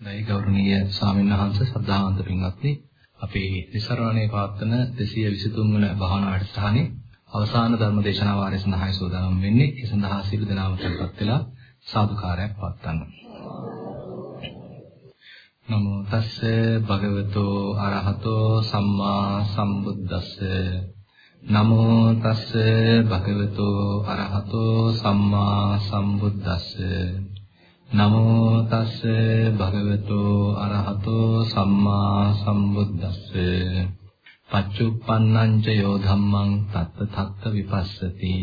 දෛ ගෞරවනීය ස්වාමීන් වහන්සේ සද්ධාන්ත පින්වත්නි. අපේ නිසරණේ පාත්තන 223 වන භාවනා වැඩසටහනේ අවසාන ධර්ම දේශනා වාරය සඳහායි සූදානම් වෙන්නේ. ඒ සඳහා සියලු දෙනාම tempත් වෙලා සාදුකාරයක් පවත්වන්න. නමෝ තස්ස භගවතෝ අරහතෝ සම්මා සම්බුද්දස්ස. නමෝ තස්ස භගවතෝ අරහතෝ සම්මා සම්බුද්දස්ස. නමෝ තස්ස භගවතෝ අරහතෝ සම්මා සම්බුද්දස්ස. පච්චුප්පන්නං ච යෝ ධම්මං තත්ත තත්ත විපස්සති.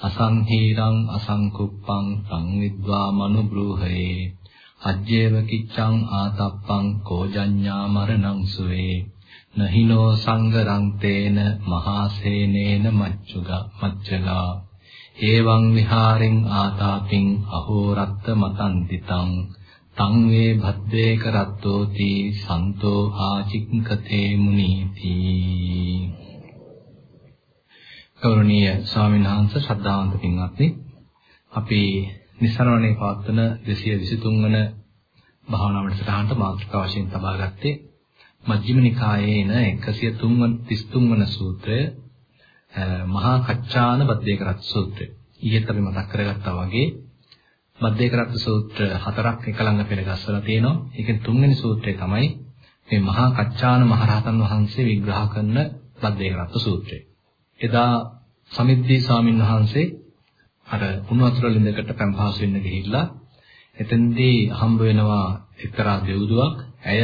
අසංහීරං අසංකුප්පං සංවිද්වා මනුබ්‍රූහේ අජ්ජේව කිච්ඡං ආතප්පං කෝජඤ්ඤා මරණං සුවේ. නහිනෝ සංගරං තේන මහාසේනේන මච්චුගා මච්චලා. ඒවං විහාරෙන් ආතාපින් අහෝරත්ත මතන්තිතං තං වේ භද්දේ කරත්තෝති සන්තෝ ආචික්කතේ මුනීති. ගෞරවනීය ස්වාමීන් වහන්සේ ශ්‍රද්ධාවන්ත පින්වත්නි අපි නිසරණේ පවත්වන 223 වන භාවනා වැඩසටහනට මාතෘකා වශයෙන් තබා ගත්තේ මජ්ක්‍ධිම නිකායේ එන 133 වන සූත්‍රය මහා කච්චාන බද්දේකරත් සූත්‍රය. ඊයේත් අපි මතක් කරගත්තා වගේ බද්දේකරත් සූත්‍ර හතරක් එක ළඟ පෙළගස්සලා තියෙනවා. ඒකෙන් තුන්වෙනි සූත්‍රය තමයි මේ මහා කච්චාන මහරහතන් වහන්සේ විග්‍රහ කරන බද්දේකරත් සූත්‍රය. එදා සමිද්දී ස්වාමින් වහන්සේ අර උණු වතුර ලිඳකට පැන් පහසු වෙන්න ගිහිල්ලා එතෙන්දී හම්බ වෙනවා එක්තරා දෙව්දුවක්. ඇය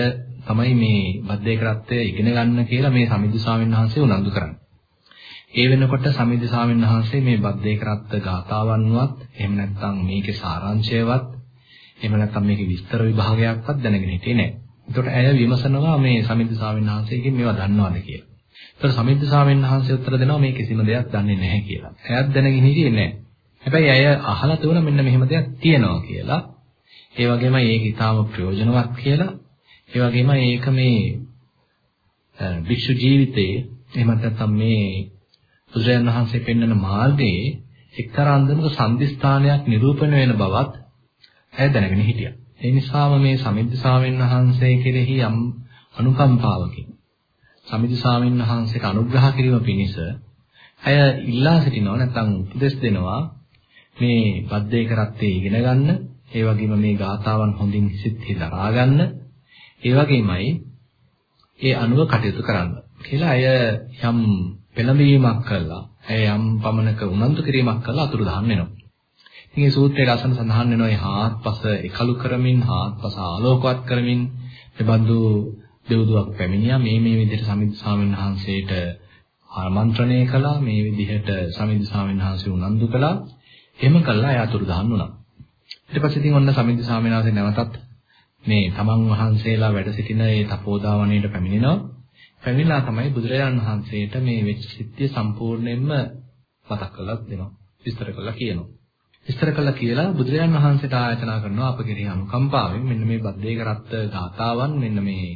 තමයි මේ බද්දේකරත්වය ඉගෙන ගන්න කියලා මේ සමිද්දී ස්වාමින් වහන්සේ උනන්දු කරන්නේ. ඒ වෙනකොට සමිද්ද ස්වාමීන් වහන්සේ මේ බද්දේක රත්ත ගාතාවන්වත් එහෙම නැත්නම් මේකේ සාරාංශයවත් එහෙම නැත්නම් මේකේ විස්තර විභාගයක්වත් දැනගෙන හිටියේ නැහැ. ඒකට ඇය විමසනවා මේ සමිද්ද ස්වාමීන් වහන්සේගෙන් මේවා දන්නවද කියලා. ඒතර සමිද්ද ස්වාමීන් වහන්සේ උත්තර දෙනවා මේ කිසිම දෙයක් දන්නේ නැහැ කියලා. ඇයත් දැනගෙන හිටියේ නැහැ. හැබැයි ඇය අහලා තිබුණා මෙන්න මෙහෙම දෙයක් තියෙනවා කියලා. ඒ වගේම ඒක ඊටාම ප්‍රයෝජනවත් කියලා. ඒ වගේම ඒක මේ භික්ෂු ජීවිතයේ එහෙම නැත්නම් මේ බුදුරජාණන් වහන්සේ පෙන්වන මාර්ගයේ එක්තරා අන්දමක සම්දිස්ථානයක් නිරූපණය වෙන බවත් ඇය දැනගෙන හිටියා. ඒ නිසාම මේ සමිද්ද සාමෙන් වහන්සේ කෙරෙහි යම් අනුකම්පාවකින් සමිද්ද සාමෙන් වහන්සේට අනුග්‍රහ කිරීම පිණිස ඇය ඉල්ලා සිටිනවා නැත්නම් උපදෙස් දෙනවා මේ බද්දේ කරත්තේ ඉගෙන ගන්න, ඒ වගේම මේ ගාතාවන් හොඳින් සිත්හි දරා ගන්න, ඒ වගේමයි ඒ අනුව කටයුතු කරන්න කියලා අය යම් පෙළඹවීමක් කළා. ඇය යම් පමණක උනන්දු කිරීමක් කළා අතුරුදහන් වෙනවා. ඉතින් මේ සූත්‍රයේ ලස්සන සඳහන් වෙනවා මේ හාත්පස එකලු කරමින් හාත්පස ආලෝකවත් කරමින් එබඳු දෙව්දුවක් පැමිණියා. මේ මේ විදිහට සමිද්ද ස්වාමීන් වහන්සේට ආමන්ත්‍රණය කළා. මේ විදිහට සමිද්ද ස්වාමීන් වහන්සේ උනන්දු කළා. එහෙම කළා එයා අතුරුදහන් වුණා. ඊට පස්සේ ඉතින් ඔන්න සමිද්ද ස්වාමීන් වහන්සේ නැවතත් මේ තමන් වහන්සේලා වැඩ සිටින ඒ තපෝදාවණයට පැමිණෙනවා. පැමිණලා තමයි බුදුරජාණන් වහන්සේට මේ වෙච්ච සිද්ධිය සම්පූර්ණයෙන්ම මතක් කරලා දෙනවා. විස්තර කරලා කියනවා. විස්තර කළා කියලා බුදුරජාණන් වහන්සේට ආයතනා කරනවා අප කෙරෙහි අනුකම්පාවෙන් මෙන්න මේ බද්දේක රත්ත ගාතාවන් මෙන්න මේ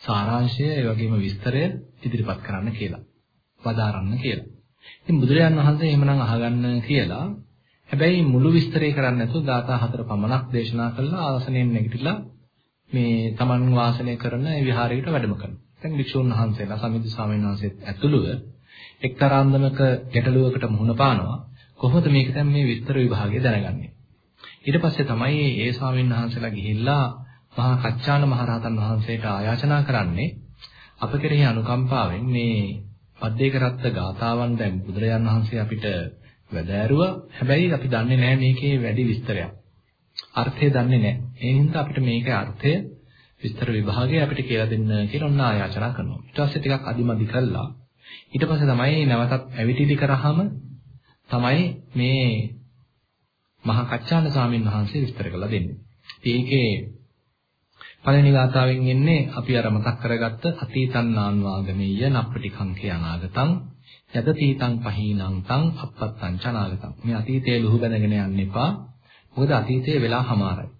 සාරාංශය ඒ වගේම විස්තරය ඉදිරිපත් කරන්න කියලා. වදාරන්න කියලා. ඉතින් බුදුරජාණන් වහන්සේ එහෙමනම් අහගන්න කියලා හැබැයි මුළු විස්තරය කරන්නේ නැතුව ගාථා හතර පමණක් දේශනා කළා ආසනයෙන් නැගිටලා මේ Taman වාසනය කරන විහාරයකට වැඩම කරනවා. දැන් වික්ෂුන් වහන්සේලා සමිද්ද ස්වාමීන් වහන්සේත් ඇතුළුව එක්තරා අන්දමක ගැටලුවකට මුහුණ පානවා. කොහොමද මේක දැන් මේ විස්තර විභාගය දැනගන්නේ? ඊට පස්සේ තමයි ඒ ස්වාමීන් වහන්සේලා ගිහිල්ලා මහා කච්චාන මහරහතන් වහන්සේට ආයාචනා කරන්නේ අප කෙරෙහි අනුකම්පාවෙන් මේ පද්දේකරත්ත ගාතාවන් දැන් බුදුරජාන් වහන්සේ අපිට වැදෑරුවා. හැබැයි අපි දන්නේ නැහැ මේකේ වැඩි විස්තරයක්. අර්ථය දන්නේ නැහැ. ඒ හින්දා අපිට මේකේ අර්ථය විස්තර විභාගය අපිට කියලා දෙන්න කියලා ඔන්න ආයාචනා කරනවා. ඊට පස්සේ ටිකක් අදිමදි කළා. ඊට පස්සේ තමයි නැවතත් ඇවිටිලි කරාම තමයි මේ මහා කච්චාන ස්වාමීන් වහන්සේ විස්තර කරලා දෙන්නේ. ඒකේ පළවෙනි ගාථාවෙන් එන්නේ අපි අර මතක් කරගත්ත අතීතං නාන්වාගමීය නප්පටිකංකේ අනාගතං යද තීතං පහීනං තං අපත්තං චනාගතං. මේ අතීතයේ ලුහු බැඳගෙන යන්න එපා. මොකද අතීතයේ වෙලා හමාරයි.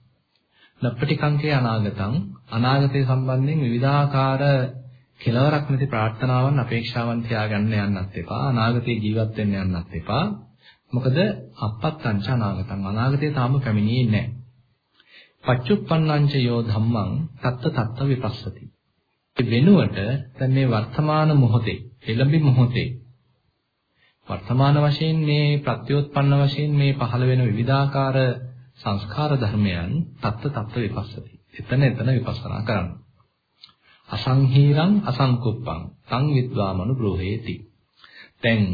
නප්පටිකංකේ අනාගතං අනාගතය සම්බන්ධයෙන් විවිධාකාර කෙලවරක් නැති ප්‍රාර්ථනාවන් අපේක්ෂාවන් තියාගන්න යන්නත් එපා අනාගතේ ජීවත් වෙන්න යන්නත් එපා. මොකද අපත්තංච අනාගතං. අනාගතේ තාම පැමිණියේ නැහැ පච්චුප්පන්නංච යෝ ධම්මං තත්ත තත්ත විපස්සති. ඒ වෙනුවට දැන් මේ වර්තමාන මොහොතේ, එළඹි මොහොතේ වර්තමාන වශයෙන් මේ ප්‍රත්‍යෝත්පන්න වශයෙන් මේ පහළ වෙන විවිධාකාර සංස්කාර ධර්මයන් තත්ත තත්ත විපස්සති. එතන එතන විපස්සනා කරන්න. අසංහීරං අසංකුප්පං තං විද්වාමනු බ්‍රෝහේති. දැන්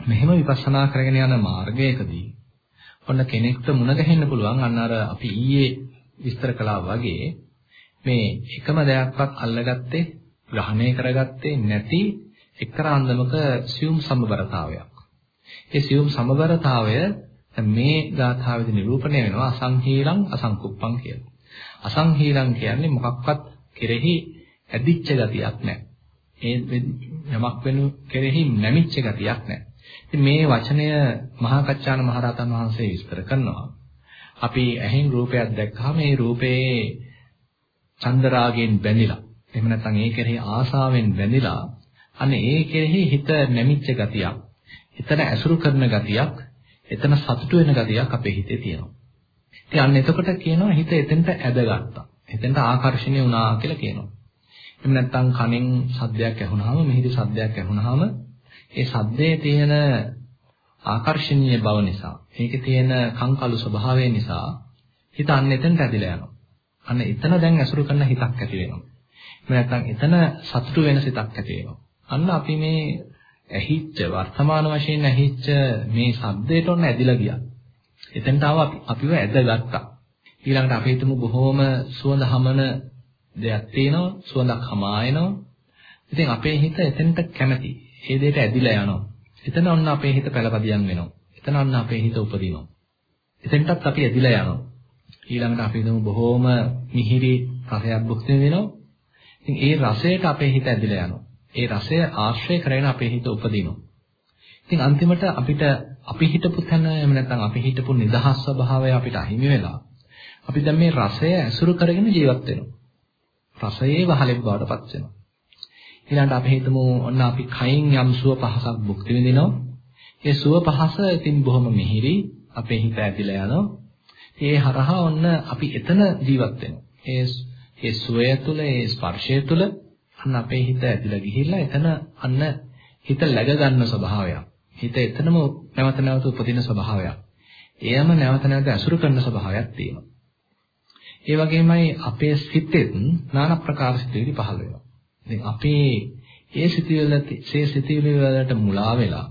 මෙහෙම විපස්සනා කරගෙන යන මාර්ගයකදී ඔන්න කෙනෙක්ට මුණ ගැහෙන්න පුළුවන් අන්න අර අපි ඊයේ විස්තර කළා වගේ මේ එකම දෙයක්වත් අල්ලගත්තේ ග්‍රහණය කරගත්තේ නැති එක්තරා අන්දමක සියුම් සමබරතාවයක්. ඒ සියුම් සමබරතාවය මේ ගාථාවේදී නිරූපණය වෙනවා අසංහීලං අසංකුප්පං කියලා. අසංහීලං කියන්නේ මොකක්වත් කෙරෙහි ඇදිච්ච ගතියක් නැහැ. ඒ යමක් වෙනු කෙරෙහි නැමිච්ච ගතියක් නැහැ. ඉතින් මේ වචනය මහා කච්චාන මහරහතන් වහන්සේ විස්තර කරනවා. අපි ඇහෙන් රූපයක් දැක්කහම මේ රූපේ චන්දරාගෙන් බැඳිලා එහෙම නැත්නම් ඒ කෙරෙහි ආසාවෙන් බැඳිලා අනේ ඒ කෙරෙහි හිත නැමිච්ච ගතියක් එතන ඇසුරු කරන ගතියක් එතන සතුටු වෙන ගතියක් අපේ හිතේ තියෙනවා. ඉතින් අන්න එතකොට කියනවා හිත එතෙන්ට ඇදගත්තා. එතෙන්ට ආකර්ෂණය වුණා කියලා කියනවා. එහෙම නැත්නම් කනෙන් සද්දයක් ඇහුනහම මිහිරි සද්දයක් ඇහුනහම ඒ සද්දේ තියෙන ආකර්ෂණීය බව නිසා ඒකේ තියෙන කංකලු ස්වභාවය නිසා හිත අන්න එතනට ඇදිලා යනවා. අන්න එතන දැන් ඇසුරු කරන හිතක් ඇති වෙනවා. එහෙම නැත්නම් එතන සතුටු වෙන සිතක් ඇති වෙනවා. අන්න අපි මේ ඇහිච්ච වර්තමාන වශයෙන් ඇහිච්ච මේ සද්දයට ඔන්න ඇදිලා ගියා. එතනට ආව අපිව ඇදගත්තා. ඊළඟට අපි හිතමු බොහොම සුවඳ හමන දෙයක් තියෙනවා, සුවඳක් හමායනවා. ඉතින් අපේ හිත එතනට කැමති. ඒ දෙයට ඇදිලා යනවා. එතන ඔන්න අපේ හිත පළපදියම් වෙනවා. එතන ඔන්න අපේ හිත උපදිනවා. එතෙන්ටත් අපි ඇදිලා යනවා. ඊළඟට අපි හිතමු බොහොම මිහිරි රසයක් භුක්ති විඳිනවා. ඉතින් ඒ රසයට අපේ හිත ඇදිලා යනවා. ඒ රසය ආශ්‍රය කරගෙන අපේ හිත උපදිනවා. ඉතින් අන්තිමට අපිට අපි හිතපු තැන එහෙම නැත්නම් අපි හිතපු නිදහස් ස්වභාවය අපිට අහිමි වෙලා අපි දැන් මේ රසය ඇසුරු කරගෙන ජීවත් වෙනවා. රසයේ වහලෙක් බවට පත් වෙනවා. ඊළඟට අපි හිතමු ඔන්න අපි කයින් යම් සුව පහසක් භුක්ති විඳිනවා. ඒ සුව පහස ඉතින් බොහොම මිහිරි අපේ හිත ඇදිලා යනවා. ඒ හරහා ඔන්න අපි එතන ජීවත් වෙනවා. ඒ ඒ සුවය තුළ ඒ ස්පර්ශය තුළ අන්න අපේ හිත ඇදිලා ගිහිල්ලා එතන අන්න හිත läග ගන්න ස්වභාවයක්. හිත එතනම නැවත නැවත උපදින ස්වභාවයක්. එයම නැවත නැවත අසුරු කරන ස්වභාවයක් තියෙනවා. ඒ වගේමයි අපේ සිතෙත් নানা ප්‍රකාර සිතුවිලි පහළ වෙනවා. ඉතින් අපේ ඒ සිතුවිලි ඒ සිතුවිලි වලට මුලා වෙලා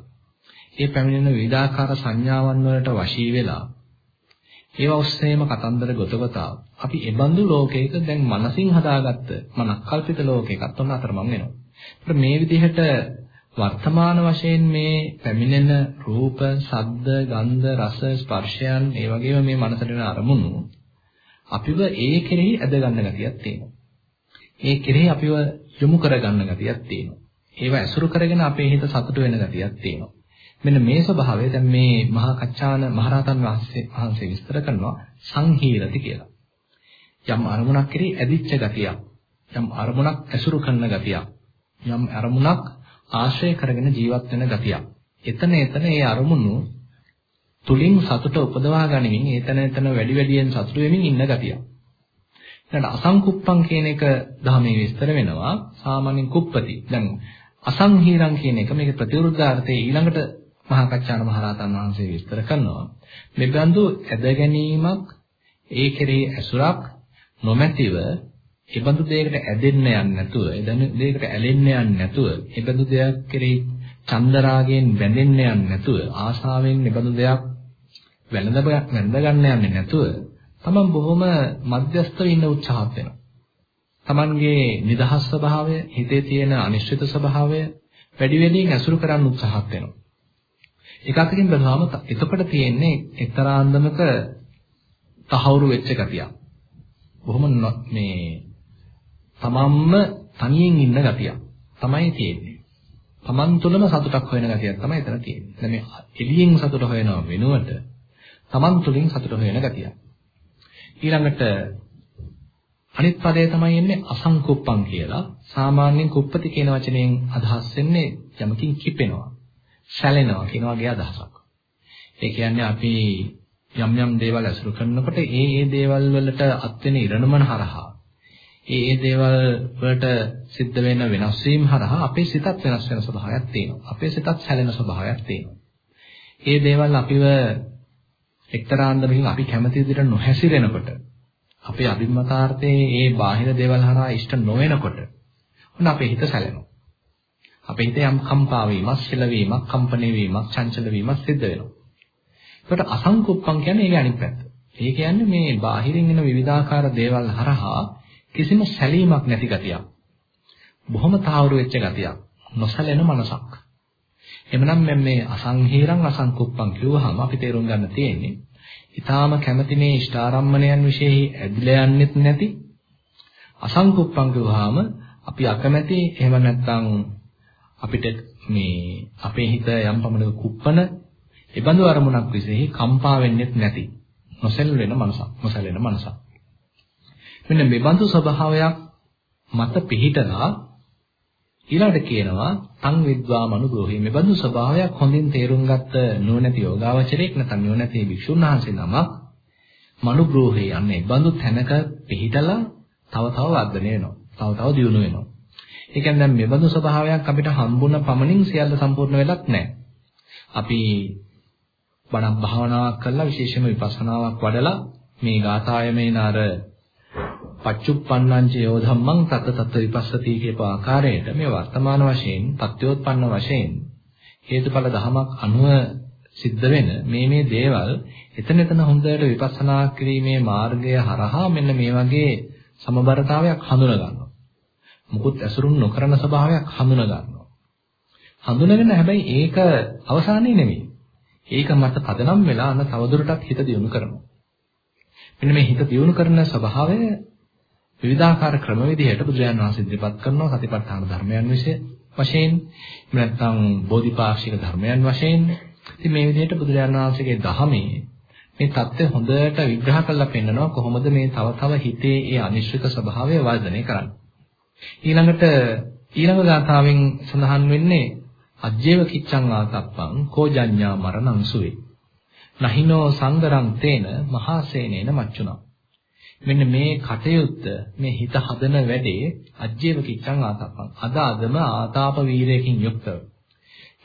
ඒ පැමිණෙන විවිධාකාර සංඥාවන් වලට වශී වෙලා ඒවා ඔස්සේම කතන්දර ගොතවතා අපි එබඳු ලෝකයක දැන් මනසින් හදාගත්ත මනක්කල්පිත ලෝකයකත් ඔන්න අතරමං වෙනවා. ඒත් මේ විදිහට වර්තමාන වශයෙන් මේ පැමිණෙන රූප, ශබ්ද, ගන්ධ, රස, ස්පර්ශයන් ඒ වගේම මේ මනසට එන අරමුණු අපිව ඒ කෙරෙහි ඇද ගන්න ගතියක් තියෙනවා. ඒ කෙරෙහි අපිව යොමු කර ගන්න ගතියක් තියෙනවා. ඒව ඇසුරු කරගෙන අපේ හිත සතුට වෙන ගතියක් තියෙනවා. මෙන්න මේ ස්වභාවය දැන් මේ මහා කච්චාන මහරහතන් වහන්සේ විස්තර කරනවා සංහීරති කියලා. යම් අරමුණක් කෙරෙහි ඇදිච්ච ගතියක්, යම් අරමුණක් ඇසුරු කරන ගතියක්, යම් අරමුණක් ආශ්‍රය කරගෙන ජීවත් වෙන ගතියක්. එතන එතන ඒ අරමුණු තුලින් සතුට උපදවා ගනිමින් එතන එතන වැඩි වැඩියෙන් සතුට වෙමින් ඉන්න ගතියක්. ඊට අසංකුප්පං කියන එක ධර්මයේ විස්තර වෙනවා. සාමාන්‍යයෙන් කුප්පති. දැන් අසංහීරං කියන එක මේක ප්‍රතිවිරුද්ධාර්ථයේ ඊළඟට මහා කච්චාන මහරහතන් වහන්සේ විස්තර කරනවා. මේ බඳු ඇද ගැනීමක් ඒ කෙරෙහි ඇසුරක් නොමැතිව ඒ බඳු දෙයකට ඇදෙන්න යන්නේ නැතුව, ඒ දෙයකට ඇලෙන්න යන්නේ නැතුව, ඒ බඳු දෙයක් කෙරෙහි චන්දරාගයෙන් බැඳෙන්න යන්නේ නැතුව, ආසාවෙන් ඒ බඳු දෙයක් වැළඳ වැළඳ ගන්න යන්නේ නැතුව, තමන් බොහොම මධ්‍යස්ථව ඉන්න උත්සාහත් වෙනවා. තමන්ගේ නිදහස් ස්වභාවය, හිතේ තියෙන අනිශ්චිත ස්වභාවය වැඩි වැඩියෙන් ඇසුරු කරන්න උත්සාහත් වෙනවා. එක අතකින් බලනවාම එතකොට තියෙන්නේ එක්තරා අන්දමක තහවුරු වෙච්ච ගතියක්. බොහොම මේ තමන්ම තනියෙන් ඉන්න ගතියක් තමයි තියෙන්නේ. තමන් තුළම සතුටක් හොයන ගතියක් තමයි එතන තියෙන්නේ. දැන් මේ එළියෙන් සතුට හොයනව වෙනුවට තමන් තුළින් සතුට හොයන ගතියක්. ඊළඟට අනිත් පදය තමයි එන්නේ අසංකුප්පං කියලා. සාමාන්‍යයෙන් කුප්පති කියන වචනයෙන් අදහස් වෙන්නේ යමකින් කිපෙනවා. සැලෙනවා කියන වගේ අදහසක්. ඒ කියන්නේ අපි යම් යම් දේවල් අසුරු කරනකොට ඒ ඒ දේවල් වලට අත් වෙන ඉරණමන හරහා ඒ ඒ දේවල් වලට සිද්ධ වෙන වෙනස් වීම හරහා අපේ සිතත් වෙනස් වෙන ස්වභාවයක් තියෙනවා. අපේ සිතත් සැලෙන ස්වභාවයක් තියෙනවා. ඒ දේවල් අපිව එක්තරා අන්දමකින් අපි කැමති විදිහට නොහැසිරෙනකොට අපේ අභිමතාර්ථයේ ඒ බාහිර දේවල් හරහා ඉෂ්ට නොවෙනකොට ඔන්න අපේ හිත සැලෙනවා. අපේ හිත යම් කම්පා වීමක්, සෙලවීමක්, කම්පණය වීමක්, චංචල වීමක් සිද්ධ වෙනවා. ඒකට අසංකුප්පම් කියන්නේ ඒකේ අනිත් පැත්ත. ඒ කියන්නේ මේ බාහිරින් එන විවිධාකාර දේවල් හරහා කිසිම සැලීමක් නැති ගතියක්. බොහොම තාවුරු වෙච්ච ගතියක්. නොසැලෙන මනසක්. එමනම් මේ අසංහීරං අසංකුප්පං කියුවහම අපි තේරුම් ගන්න තියෙන්නේ ඊටාම කැමති මේ ඉෂ්ඨාරම්මණයන් વિશેහි ඇදිලා යන්නෙත් නැති අසංකුප්පං කියුවහම අපි අකමැති එහෙම නැත්නම් අපිට මේ අපේ හිත යම් පමණක කුප්පන ඒබඳු අරමුණක් විශේෂයි කම්පා වෙන්නෙත් නැති නොසැල් වෙන මනසක් නොසැලෙන මනසක්. මෙන්න මේ බඳු ස්වභාවයක් මත පිහිටලා ඊළඟට කියනවා තං විද්වා මනුග්‍රෝහි මේ බඳු ස්වභාවයක් හොඳින් තේරුම් ගත්ත නුවණැති යෝගාවචරයෙක් නැත්නම් නුවණැති භික්ෂුන් වහන්සේ නමක් මනුග්‍රෝහේ යන්නේ. බඳු තැනක පිහිටලා තව තව වර්ධනය වෙනවා. තව තව දියුණු වෙනවා. ඒ කියන්නේ දැන් මේ බඳු ස්වභාවයක් අපිට හම්බුන පමණින් සියල්ල සම්පූර්ණ වෙලත් නැහැ අපි බණක් භාවනාවක් කරලා විශේෂයෙන්ම විපස්සනාවක් වඩලා මේ ගාථායමේන අර පච්චුප්පන්නංච යෝ ධම්මං තත තත් විපස්සති කියප ආකාරයට මේ වර්තමාන වශයෙන් පත්‍යෝත්පන්න වශයෙන් හේතුඵල ධමයක් අනුව සිද්ධ වෙන මේ මේ දේවල් එතන එතන හොඳට විපස්සනා කිරීමේ මාර්ගය හරහා මෙන්න මේ වගේ සමබරතාවයක් හඳුනා ගන්නවා. මුකුත් ඇසුරුම් නොකරන ස්වභාවයක් හඳුනා ගන්නවා. හඳුනගෙන හැබැයි ඒක අවසානයේ නෙමෙයි. ඒක මත පදනම් වෙලා අන්න තවදුරටත් හිත දියුණු කරනවා. මෙන්න මේ හිත දියුණු කරන ස්වභාවය විවිධාකාර ක්‍රම විදිහට බුදුරජාණන් වහන්සේ ඉදිරිපත් කරනවා සතිපට්ඨාන ධර්මයන් විશે වශයෙන් නැත්නම් බෝධිපාක්ෂික ධර්මයන් වශයෙන් ඉතින් මේ විදිහට බුදුරජාණන් වහන්සේගේ ධහමේ මේ தත්ත්වය හොඳට විග්‍රහ කරලා පෙන්නනවා කොහොමද මේ තව තව හිතේ ඒ අනිශ්චිත ස්වභාවය වර්ධනය කරන්නේ ඊළඟට ඊළඟ ගාථාවෙන් සඳහන් වෙන්නේ අජ්ජේව කිච්ඡං ආතප්පං කෝජඤ්ඤා මරණං සුවේ. නහිනෝ සංගරං තේන මහා සේනේන මච්චුනා මෙන්න මේ කටයුත්ත මේ හිත හදන වැඩේ අජ්ජේව කිච්ඡං ආතප්පං. අද අදම ආතාප වීරයකින් යුක්තව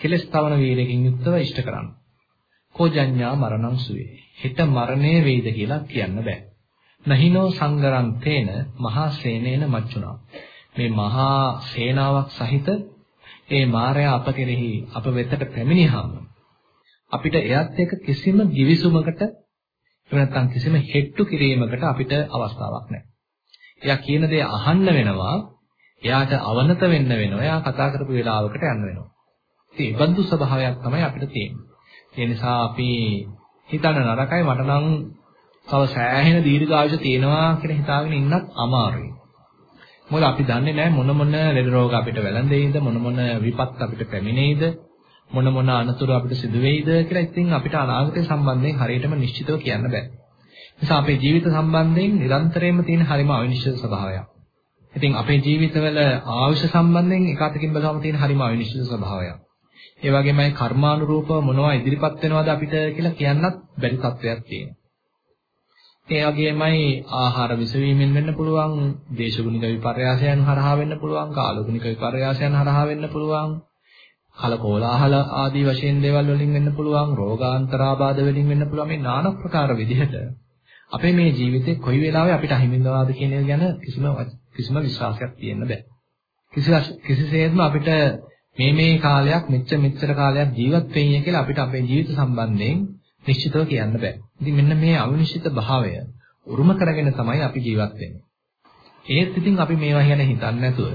කෙලස් තවන වීරයකින් යුක්තව ඉෂ්ට කරන්න. කෝජඤ්ඤා මරණං සුවේ. හිත මරණය වෙයිද කියලා කියන්න බෑ. නහිනෝ සංගරං තේන මහා සේනේන මච්චුනා මේ මහා සේනාවක් සහිත ඒ මායя අප කෙරෙහි අප වෙතට පැමිණියාම අපිට එයත් එක්ක කිසිම givisumකට එහෙම නැත්නම් කිසිම හෙට්ටු කිරීමකට අපිට අවස්ථාවක් නැහැ. එයා කියන දේ අහන්න වෙනවා. එයාට අවනත වෙන්න වෙනවා. එයා කතා කරපු වෙලාවකට යන්න වෙනවා. ඉතින් ඒ බඳු ස්වභාවයක් තමයි අපිට තියෙන්නේ. ඒ නිසා අපි හිතන්න නරකයි මට නම් තව සෑහෙන දීර්ඝායුෂ තියෙනවා කියලා හිතාගෙන ඉන්නත් අමාරුයි. මොකද අපි දන්නේ නැහැ මොන මොන ලෙඩ රෝග අපිට වැළඳෙයිද මොන මොන විපත් අපිට පැමිණෙයිද මොන මොන අනතුරු අපිට සිදු වෙයිද කියලා ඉතින් අපිට අනාගතය සම්බන්ධයෙන් හරියටම නිශ්චිතව කියන්න බෑ. නිසා අපේ ජීවිත සම්බන්ධයෙන් නිරන්තරයෙන්ම තියෙන හරිම අවිනිශ්චිත ස්වභාවයක්. ඉතින් අපේ ජීවිතවල ආයුෂ සම්බන්ධයෙන් එකwidehatකින් බලවම තියෙන හරිම අවිනිශ්චිත ස්වභාවයක්. ඒ වගේමයි කර්මානුරූපව මොනවා ඉදිරිපත් වෙනවද අපිට කියලා කියන්නත් බැරි තත්වයක් තියෙනවා. ඒ වගේමයි ආහාර විසවීමෙන් වෙන්න පුළුවන්, දේශගුණික විපර්යාසයන් හරහා වෙන්න පුළුවන්, කාලගුණික විපර්යාසයන් හරහා වෙන්න පුළුවන්. කලකෝලාහල ආදී වශයෙන් දේවල් වලින් වෙන්න පුළුවන් රෝගාන්තරාබාධ වලින් වෙන්න පුළුවන් මේ নানা ප්‍රකාර විදිහට අපේ මේ ජීවිතේ කොයි වෙලාවෙ අපිට අහිමිවෙනවද කියන එක ගැන කිසිම කිසිම විශ්වාසයක් තියෙන්න බෑ කිසිසේත්ම අපිට මේ මේ කාලයක් මෙච්ච මෙච්චර කාලයක් ජීවත් වෙන්නේ කියලා අපිට අපේ ජීවිත සම්බන්ධයෙන් නිශ්චිතව කියන්න බෑ ඉතින් මෙන්න මේ අවිනිශ්චිත භාවය උරුම කරගෙන තමයි අපි ජීවත් වෙන්නේ ඒත් ඉතින් අපි මේවා ගැන හිතන්නේ නැතුව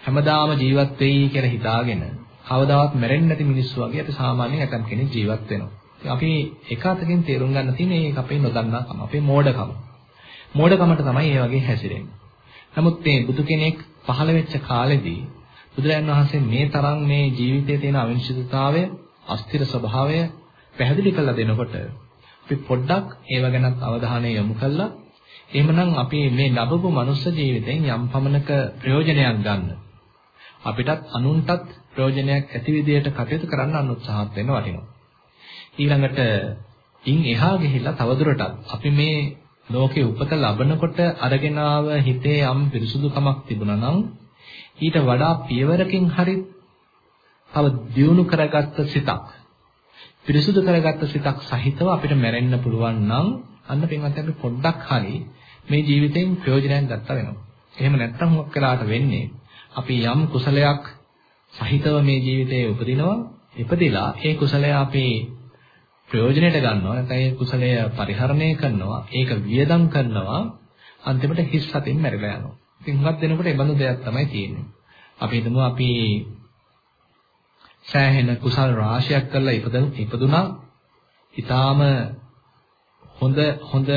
හැමදාම ජීවත් වෙයි කියලා හිතාගෙන කවදාවත් මැරෙන්නේ නැති මිනිස්සු වගේ අපි සාමාන්‍යයෙන් ඇතම් කෙනෙක් ජීවත් වෙනවා. අපි එක අතකින් තේරුම් ගන්න තියෙන්නේ ඒක අපේ නොදන්නාකම, අපේ මෝඩකම. මෝඩකමට තමයි මේ වගේ හැසිරෙන්නේ. නමුත් මේ බුදු කෙනෙක් පහළ වෙච්ච කාලෙදී බුදුරජාණන් වහන්සේ මේ තරම් මේ ජීවිතයේ තියෙන අවිනිශ්චිතතාවය, අස්තිර ස්වභාවය පැහැදිලි කරලා දෙනකොට අපි පොඩ්ඩක් ඒව ගැනත් අවධානය යොමු කළා. එහෙමනම් අපි මේ ලැබපු මනුස්ස ජීවිතෙන් යම් පමණක ප්‍රයෝජනයක් ගන්න. අපිටත් අනුන්ටත් ප්‍රයෝජනයක් ඇති විදිහට කටයුතු කරන්න අනුත්සාහත් වෙන්න වටිනවා. ඊළඟට ඉන් එහා ගිහිල්ලා තවදුරටත් අපි මේ ලෝකේ උපත ලබනකොට අරගෙන ආව හිතේ යම් පිරිසුදුකමක් තිබුණා නම් ඊට වඩා පියවරකින් හරි තව දියුණු කරගත්ත සිතක් පිරිසුදු කරගත්ත සිතක් සහිතව අපිට මැරෙන්න පුළුවන් නම් අන්න පින්වත් අපි පොඩ්ඩක් හරි මේ ජීවිතෙන් ප්‍රයෝජනයක් ගත්තා වෙනවා. එහෙම නැත්නම් මොකක් කරාට වෙන්නේ අපි යම් කුසලයක් සහිතව මේ ජීවිතයේ උපදිනවා ඉපදිලා ඒ කුසලය අපි ප්‍රයෝජනෙට ගන්නවා නැත්නම් ඒ කුසලය පරිහරණය කරනවා ඒක වියදම් කරනවා අන්තිමට හිස් සතින් මැරිලා යනවා. ඉතින් හුඟක් දෙනකොට ඒ බඳු දෙයක් තමයි තියෙන්නේ. අපි හිතමු අපි සෑහෙන කුසල් රාශියක් කරලා ඉපදුන ඉපදුනා. ඊටාම හොඳ හොඳ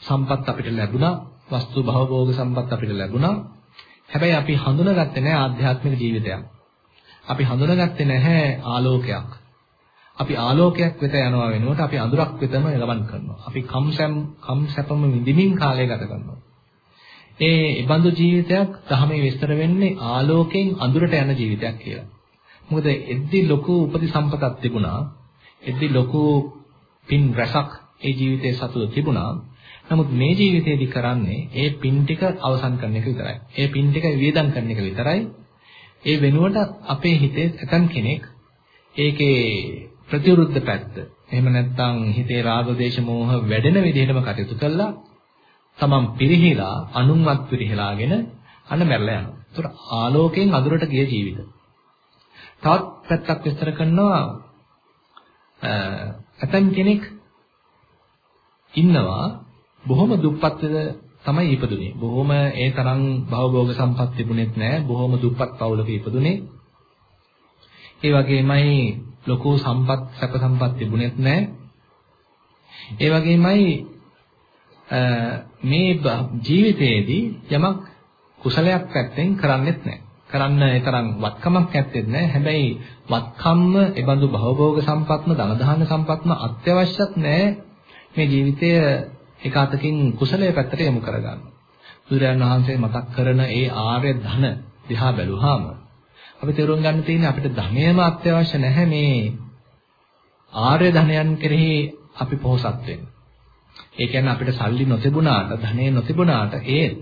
සම්පත් අපිට ලැබුණා. වස්තු භවභෝග සම්පත් අපිට ලැබුණා. හැබැයි අපි හඳුනාගත්තේ නැහැ ආධ්‍යාත්මික ජීවිතයක්. අපි හඳුනාගත්තේ නැහැ ආලෝකයක්. අපි ආලෝකයක් වෙත යනවා වෙනුවට අපි අඳුරක් වෙතම ගමන් කරනවා. අපි කම්සම් කම්සපම විඳින්මින් කාලය ගත කරනවා. ඒ ඉබඳු ජීවිතයක් ධර්මයේ විස්තර වෙන්නේ ආලෝකයෙන් අඳුරට යන ජීවිතයක් කියලා. මොකද එද්දි ලොකු උපති සම්පතක් තිබුණා. එද්දි ලොකු පින් රසක් ඒ ජීවිතයේ සතුව තිබුණා. නමුත් මේ ජීවිතේදී කරන්නේ ඒ පින් ටික අවසන් කරන එක විතරයි. ඒ පින් ටික වියදම් කරන එක විතරයි. ඒ වෙනුවට අපේ හිතේ ඇතම් කෙනෙක් ඒකේ ප්‍රතිවිරුද්ධ පැත්ත. එහෙම නැත්නම් හිතේ රාග දේශ මොහ වැඩෙන විදිහටම කටයුතු කළා තමන් පිරිහිලා අනුන්වත් පිරිහිලාගෙන අන්න මැරලා යනවා. ඒතර ආලෝකයෙන් අඳුරට ගිය ජීවිත. තවත් පැත්තක් විස්තර කරනවා ඇතන් කෙනෙක් ඉන්නවා බොහොම දුප්පත් තමයි ඉපදුනේ. බොහොම ඒ තරම් භවභෝග සම්පත් තිබුණෙත් නැහැ. බොහොම දුප්පත් පවුලක ඉපදුනේ. ඒ වගේමයි ලොකු සම්පත් සැප සම්පත් තිබුණෙත් නැහැ. ඒ වගේමයි මේ ජීවිතයේදී යමක් කුසලයක් පැත්තෙන් කරන්නෙත් නැහැ. කරන්න ඒ තරම් වත්කමක් නැත්තේ නැහැ. හැබැයි වත්කම්ම ඒ බඳු භවභෝග සම්පත්ම ධන දාන සම්පත්ම අත්‍යවශ්‍යත් නැහැ. මේ ජීවිතය එක අතකින් කුසලයේ පැත්තට යොමු කරගන්න. බුදුරජාණන් වහන්සේ මතක් කරන ඒ ආර්ය ධන දිහා බැලුවාම අපි තේරුම් ගන්න තියෙන්නේ අපිට ධනයම අත්‍යවශ්‍ය නැහැ මේ ආර්ය ධනයන් කෙරෙහි අපි පොහොසත් වෙන්න. ඒ කියන්නේ අපිට සල්ලි නොතිබුණාට, ධනෙ නොතිබුණාට ඒත්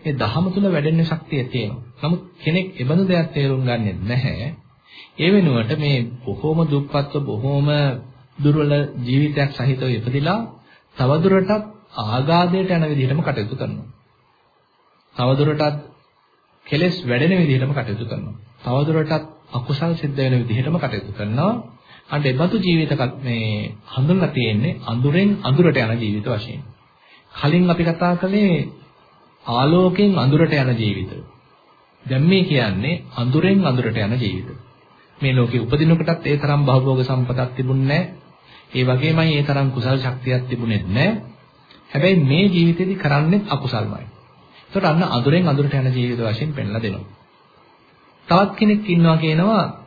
මේ දහම තුල වැඩෙන්න ශක්තිය තියෙනවා. නමුත් කෙනෙක් එබඳු දෙයක් තේරුම් ගන්නෙ නැහැ. ඒ වෙනුවට මේ බොහොම දුප්පත්ව බොහොම දුර්වල ජීවිතයක් සහිතව ඉපදිලා තවදුරටත් ආගාදයට යන විදිහටම කටයුතු කරනවා. තවදුරටත් කෙලෙස් වැඩෙන විදිහටම කටයුතු කරනවා. තවදුරටත් අකුසල් සිද්ධ වෙන විදිහටම කටයුතු කරනවා. අන්න ඒබඳු ජීවිතයක් මේ හඳුන්ලා තියෙන්නේ අඳුරෙන් අඳුරට යන ජීවිත වශයෙන්. කලින් අපි කතා කළේ ආලෝකයෙන් අඳුරට යන ජීවිත. දැන් මේ කියන්නේ අඳුරෙන් අඳුරට යන ජීවිත. මේ ලෝකේ උපදිනකොටත් ඒ තරම් භවභෝග සම්පතක් තිබුණේ නැහැ. ඒ වගේමයි ඒ තරම් කුසල් ශක්තියක් තිබුණෙත් නැහැ. හැබැයි මේ ජීවිතේදී කරන්නේ අකුසල්මයි. ඒකට අන්න අඳුරෙන් අඳුරට යන ජීවිත වශයෙන් පෙන්ලා දෙනවා. තවත් කෙනෙක් ඉන්නවා කියනවා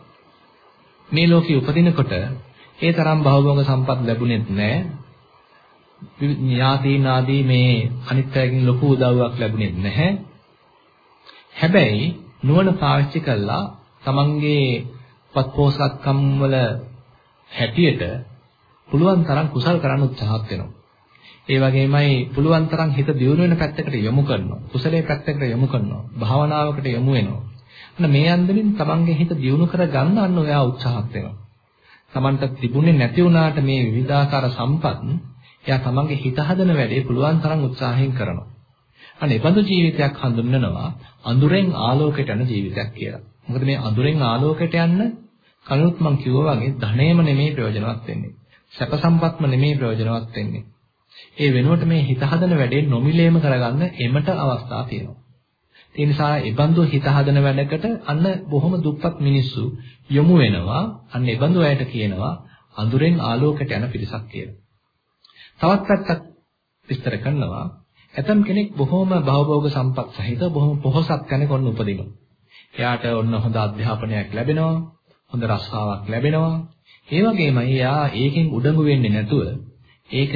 මේ ලෝකේ උපදිනකොට ඒ තරම් භවභෝග සම්පත් ලැබුණෙත් නැහැ. ඥාතීන් ආදී මේ අනිත් අයගෙන් ලොකු උදව්වක් ලැබුණෙත් නැහැ. හැබැයි නුවණ පාවිච්චි කළා තමන්ගේ පත්පෝසත්කම් වල හැටියට පුළුවන් තරම් කුසල් කරන්න උත්සාහත් වෙනවා. ඒ වගේමයි පුළුවන් තරම් හිත දියුණු වෙන පැත්තකට යොමු කරනවා. කුසලයේ පැත්තකට යොමු කරනවා. භාවනාවකට යොමු වෙනවා. අන්න මේ අන්දමින් තමන්ගේ හිත දියුණු කරගන්න අන්න ඔයා උත්සාහත් වෙනවා. තමන්ට තිබුණේ නැති වුණාට මේ විවිධාකාර සම්පත් එයා තමන්ගේ හිත හදන වැඩේ පුළුවන් තරම් උත්සාහයෙන් කරනවා. අන්න ඒ බඳු ජීවිතයක් හඳුන්වනවා අඳුරෙන් ආලෝකයට යන ජීවිතයක් කියලා. මොකද මේ අඳුරෙන් ආලෝකයට යන්න කලිනුත් මම කිව්වා වගේ ධනයම නෙමෙයි ප්‍රයෝජනවත් වෙන්නේ. සැප සම්පත්ම නෙමෙයි ප්‍රයෝජනවත් වෙන්නේ. ඒ වෙනුවට මේ හිත හදන වැඩේ නොමිලේම කරගන්න එමට අවස්ථා තියෙනවා. ඒ නිසා ඒබඳු හිත හදන වැඩකට අන්න බොහොම දුප්පත් මිනිස්සු යොමු වෙනවා. අන්න ඒබඳු අයට කියනවා අඳුරෙන් ආලෝකයට යන පිරිසක් කියලා. තවත් පැත්තක් විස්තර කරනවා ඇතම් කෙනෙක් බොහොම භවභෝග සම්පත් සහිත බොහොම පොහොසත් කෙනෙක් ඔන්න උපදිනවා. එයාට ඔන්න හොඳ අධ්‍යාපනයක් ලැබෙනවා. හොඳ රස්සාවක් ලැබෙනවා. ඒ වගේම එයා ඒකෙන් උඩඟු වෙන්නේ නැතුව ඒක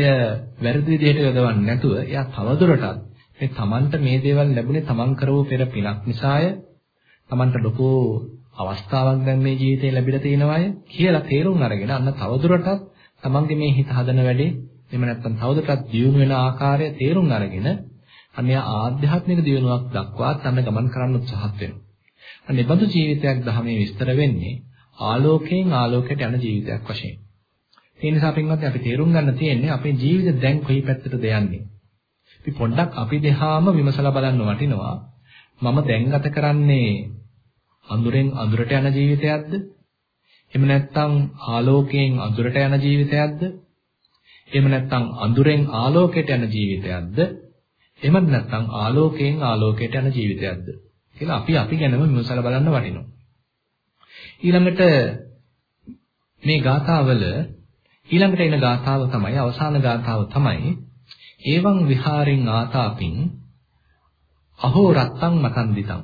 වැරදි විදිහට යොදවන්නේ නැතුව එයා තවදුරටත් මේ Tamanට මේ දේවල් ලැබුණේ Taman කරව පෙර පිනක් නිසාය. Tamanට ලොකු අවස්ථාවක් දැන් මේ ජීවිතේ ලැබිලා තියෙනවාය කියලා තේරුම් අරගෙන අන්න තවදුරටත් තමන්ගේ මේ හිත හදන වැඩේ එහෙම නැත්නම් තවදුරටත් දියුණු වෙන ආකාරය තේරුම් අරගෙන අන්‍ය ආධ්‍යාත්මික දියුණුවක් දක්වා තන ගමන් කරන්න උත්සාහත් වෙනවා. අනේ බඳු ජීවිතයක් ධර්මයේ විස්තර වෙන්නේ ආලෝකයෙන් ආලෝකයට යන ජීවිතයක් වශයෙන්. ඒ නිසා පින්වත්නි අපි තේරුම් ගන්න තියෙන්නේ අපේ ජීවිත දැන් කොයි පැත්තටද යන්නේ. අපි පොඩ්ඩක් අපි දෙහාම විමසලා බලන්න වටිනවා. මම දැන් ගත කරන්නේ අඳුරෙන් අඳුරට යන ජීවිතයක්ද? එහෙම නැත්නම් ආලෝකයෙන් අඳුරට යන ජීවිතයක්ද? එහෙම නැත්නම් අඳුරෙන් ආලෝකයට යන ජීවිතයක්ද? එහෙම නැත්නම් ආලෝකයෙන් ආලෝකයට යන ජීවිතයක්ද? කියලා අපි අපි ගැනම විමසලා බලන්න වටිනවා. ඊළඟට මේ ගාථාවල ඊළඟට එන ගාථාව තමයි අවසාන ගාථාව තමයි ඒවං විහාරින් ආතාපින් අහෝ රත්තං මකන්දිතං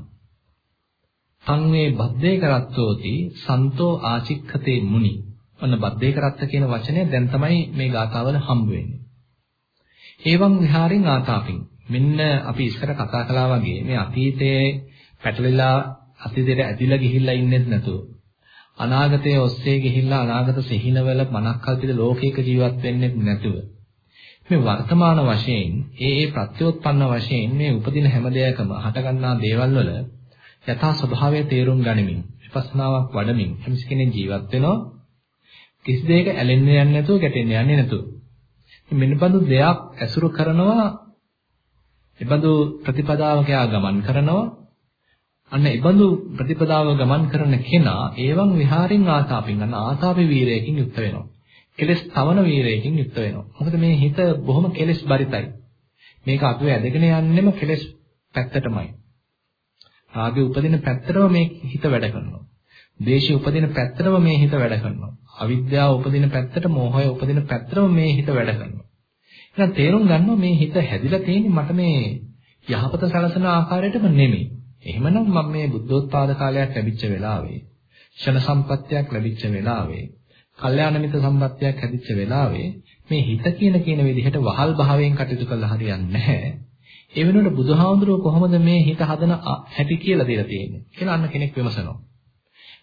තං මේ බද්දේ කරත්තෝති සන්තෝ ආචික්ඛතේ මුනි. ඔන්න බද්දේ කරත්ත කියන වචනය දැන් තමයි මේ ගාථාවල හම්බ වෙන්නේ. ඒවං විහාරින් ආතාපින්. මෙන්න අපි ඉස්සර කතා කළා වගේ මේ අතීතයේ පැටලෙලා අතීතයට ඇදිලා ගිහිල්ලා ඉන්නේ නැතුව අනාගතයේ ඔස්සේ ගිහිල්ලා අනාගත සිහිනවල මනක් කල්පිත ලෝකයක ජීවත් වෙන්නේ නැතුව මේ වර්තමාන වශයෙන් ඒ ඒ ප්‍රත්‍යෝත්පන්න වශයෙන් මේ උපදින හැම දෙයකම හටගන්නා දේවල් වල යථා ස්වභාවය තේරුම් ගනිමින් විපස්සනාවක් වඩමින් හැමස් කෙනෙක් ජීවත් වෙනවා. කිසි දෙයක ඇලෙන්න යන්නේ නැතුව ගැටෙන්න යන්නේ නැතුව. මෙන්න බඳු දෙයක් ඇසුරු කරනවා එබඳු ප්‍රතිපදාවක ගමන් කරනවා. අන්න ඒබඳු ප්‍රතිපදාව ගමන් කරන කෙනා ඒවන් විහාරින් ආතාපින් අන්න ආතාපි වීරයකින් යුක්ත වෙනවා. කෙලස් තවන වීරයකින් යුක්ත වෙනවා. මොකද මේ හිත බොහොම කෙලස් බරිතයි. මේක අපිව ඇදගෙන යන්නෙම කෙලස් පැත්තටමයි. රාගය උපදින පැත්තටම මේ හිත වැඩ කරනවා. ද්වේෂය උපදින පැත්තටම මේ හිත වැඩ කරනවා. අවිද්‍යාව උපදින පැත්තට මෝහය උපදින පැත්තටම මේ හිත වැඩ කරනවා. එහෙනම් තේරුම් ගන්නවා මේ හිත හැදිලා තියෙන්නේ මට මේ යහපත සලසන ආකාරයටම නෙමෙයි. එහෙමනම් මම මේ බුද්ධෝත්පාද කාලයක් ලැබිච්ච වෙලාවේ ක්ෂණ සම්පත්තියක් ලැබිච්ච වෙලාවේ කල්යාණ මිත්‍ර සම්පත්තියක් හැදිච්ච වෙලාවේ මේ හිත කියන කියන විදිහට වහල් භාවයෙන් කටයුතු කළා හරියන්නේ නැහැ. ඒ වෙනුවට බුදුහාමුදුරුවෝ කොහොමද මේ හිත හදන හැටි කියලා දෙලා තියෙන්නේ කියලා අන්න කෙනෙක් විමසනවා.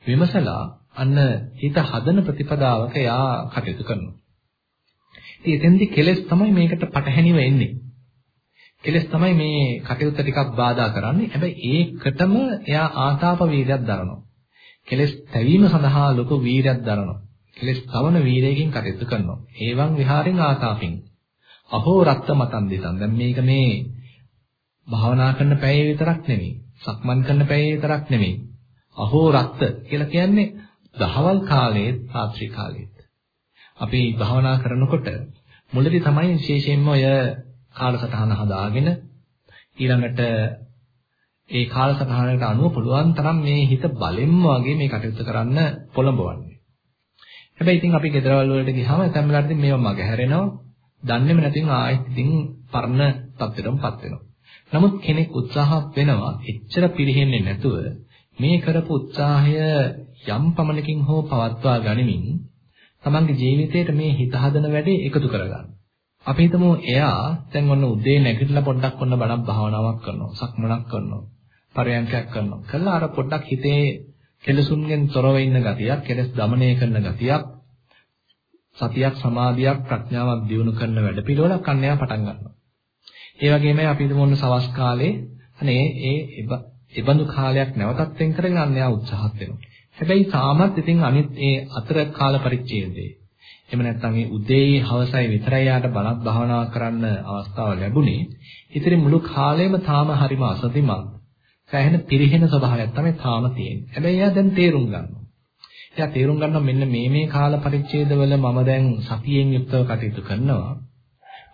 විමසලා අන්න හිත හදන ප්‍රතිපදාවක යා කටයුතු කරනවා. ඉතින් එතෙන්දි කෙලෙස් තමයි මේකට පටහැනිව එන්නේ. කෙලස් තමයි මේ කටයුත්ත ටිකක් බාධා කරන්නේ. හැබැයි ඒකටම එයා ආතාප වීර්යයක් දරනවා. කෙලස් තැවීම සඳහා ලොකු වීර්යයක් දරනවා. කෙලස් තවන වීර්යයෙන් කටයුතු කරනවා. ඒවන් විහාරෙන් ආතාපින්. අහෝ රත්ත මතන් දිතන්. දැන් මේක මේ භාවනා කරන පැයේ විතරක් නෙමෙයි. සක්මන් කරන පැයේ විතරක් නෙමෙයි. අහෝ රත්ත කියලා කියන්නේ දහවල් කාලයේත් රාත්‍රී කාලයේත්. අපි භාවනා කරනකොට මුලදී තමයි විශේෂයෙන්ම ඔය කාලසටහන හදාගෙන ඊළඟට ඒ කාලසටහනකට අනුව පුළුවන් තරම් මේ හිත බලෙන්ම වගේ මේ කටයුතු කරන්න පොළඹවන්නේ. හැබැයි ඉතින් අපි ගෙදරවල වලට ගියාම ඇතැම් වෙලාවට මේව මගහැරෙනවා. දන්නේම නැතිනම් ආයෙත් ඉතින් පරණ තත්ත්වෙටමපත් වෙනවා. නමුත් කෙනෙක් උත්සාහවත් වෙනවා එච්චර පිළිහෙන්නේ නැතුව මේ කරපු උත්සාහය යම් පමණකින් හෝ පවත්වා ගනිමින් තමන්ගේ ජීවිතයට මේ හිත හදන වැඩේ එකතු කරගන්න. අපි හිතමු එයා දැන් ඔන්න උදේ නැගිටලා පොඩ්ඩක් ඔන්න බණක් භාවනාවක් කරනවා සක්මනක් කරනවා පරයන්කයක් කරනවා කළා අර පොඩ්ඩක් හිතේ කෙලසුන්ගෙන් තොරව ඉන්න ගතියක්, කෙලස් দমনය කරන ගතියක්, සතියක්, සමාධියක්, ප්‍රඥාවක් දියුණු කරන වැඩ පිළිවෙලක් අන්නයා පටන් ගන්නවා. ඒ වගේමයි අපි දුන්න සවස් කාලේ අනේ ඒ ඒබඳු කාලයක් නැවතත් වෙන් කරගෙන අන්නයා උත්සාහත් වෙනවා. හැබැයි තාමත් ඉතින් අනිත් ඒ අතර කාල පරිච්ඡේදයේ එහෙම නැත්නම් මේ උදේ හවසයි විතරයි යාට බලක් භාවනා කරන්න අවස්ථාව ලැබුණේ. ඉතින් මුළු කාලයම තාම හරිම අසතිමත්. සෑහෙන පිරිහෙන ස්වභාවයක් තමයි තාම තියෙන්නේ. හැබැයි එයා දැන් තේරුම් ගන්නවා. එයා තේරුම් ගන්නවා මෙන්න මේ මේ කාල පරිච්ඡේදවල මම දැන් සතියෙන් යුක්තව කටයුතු කරනවා.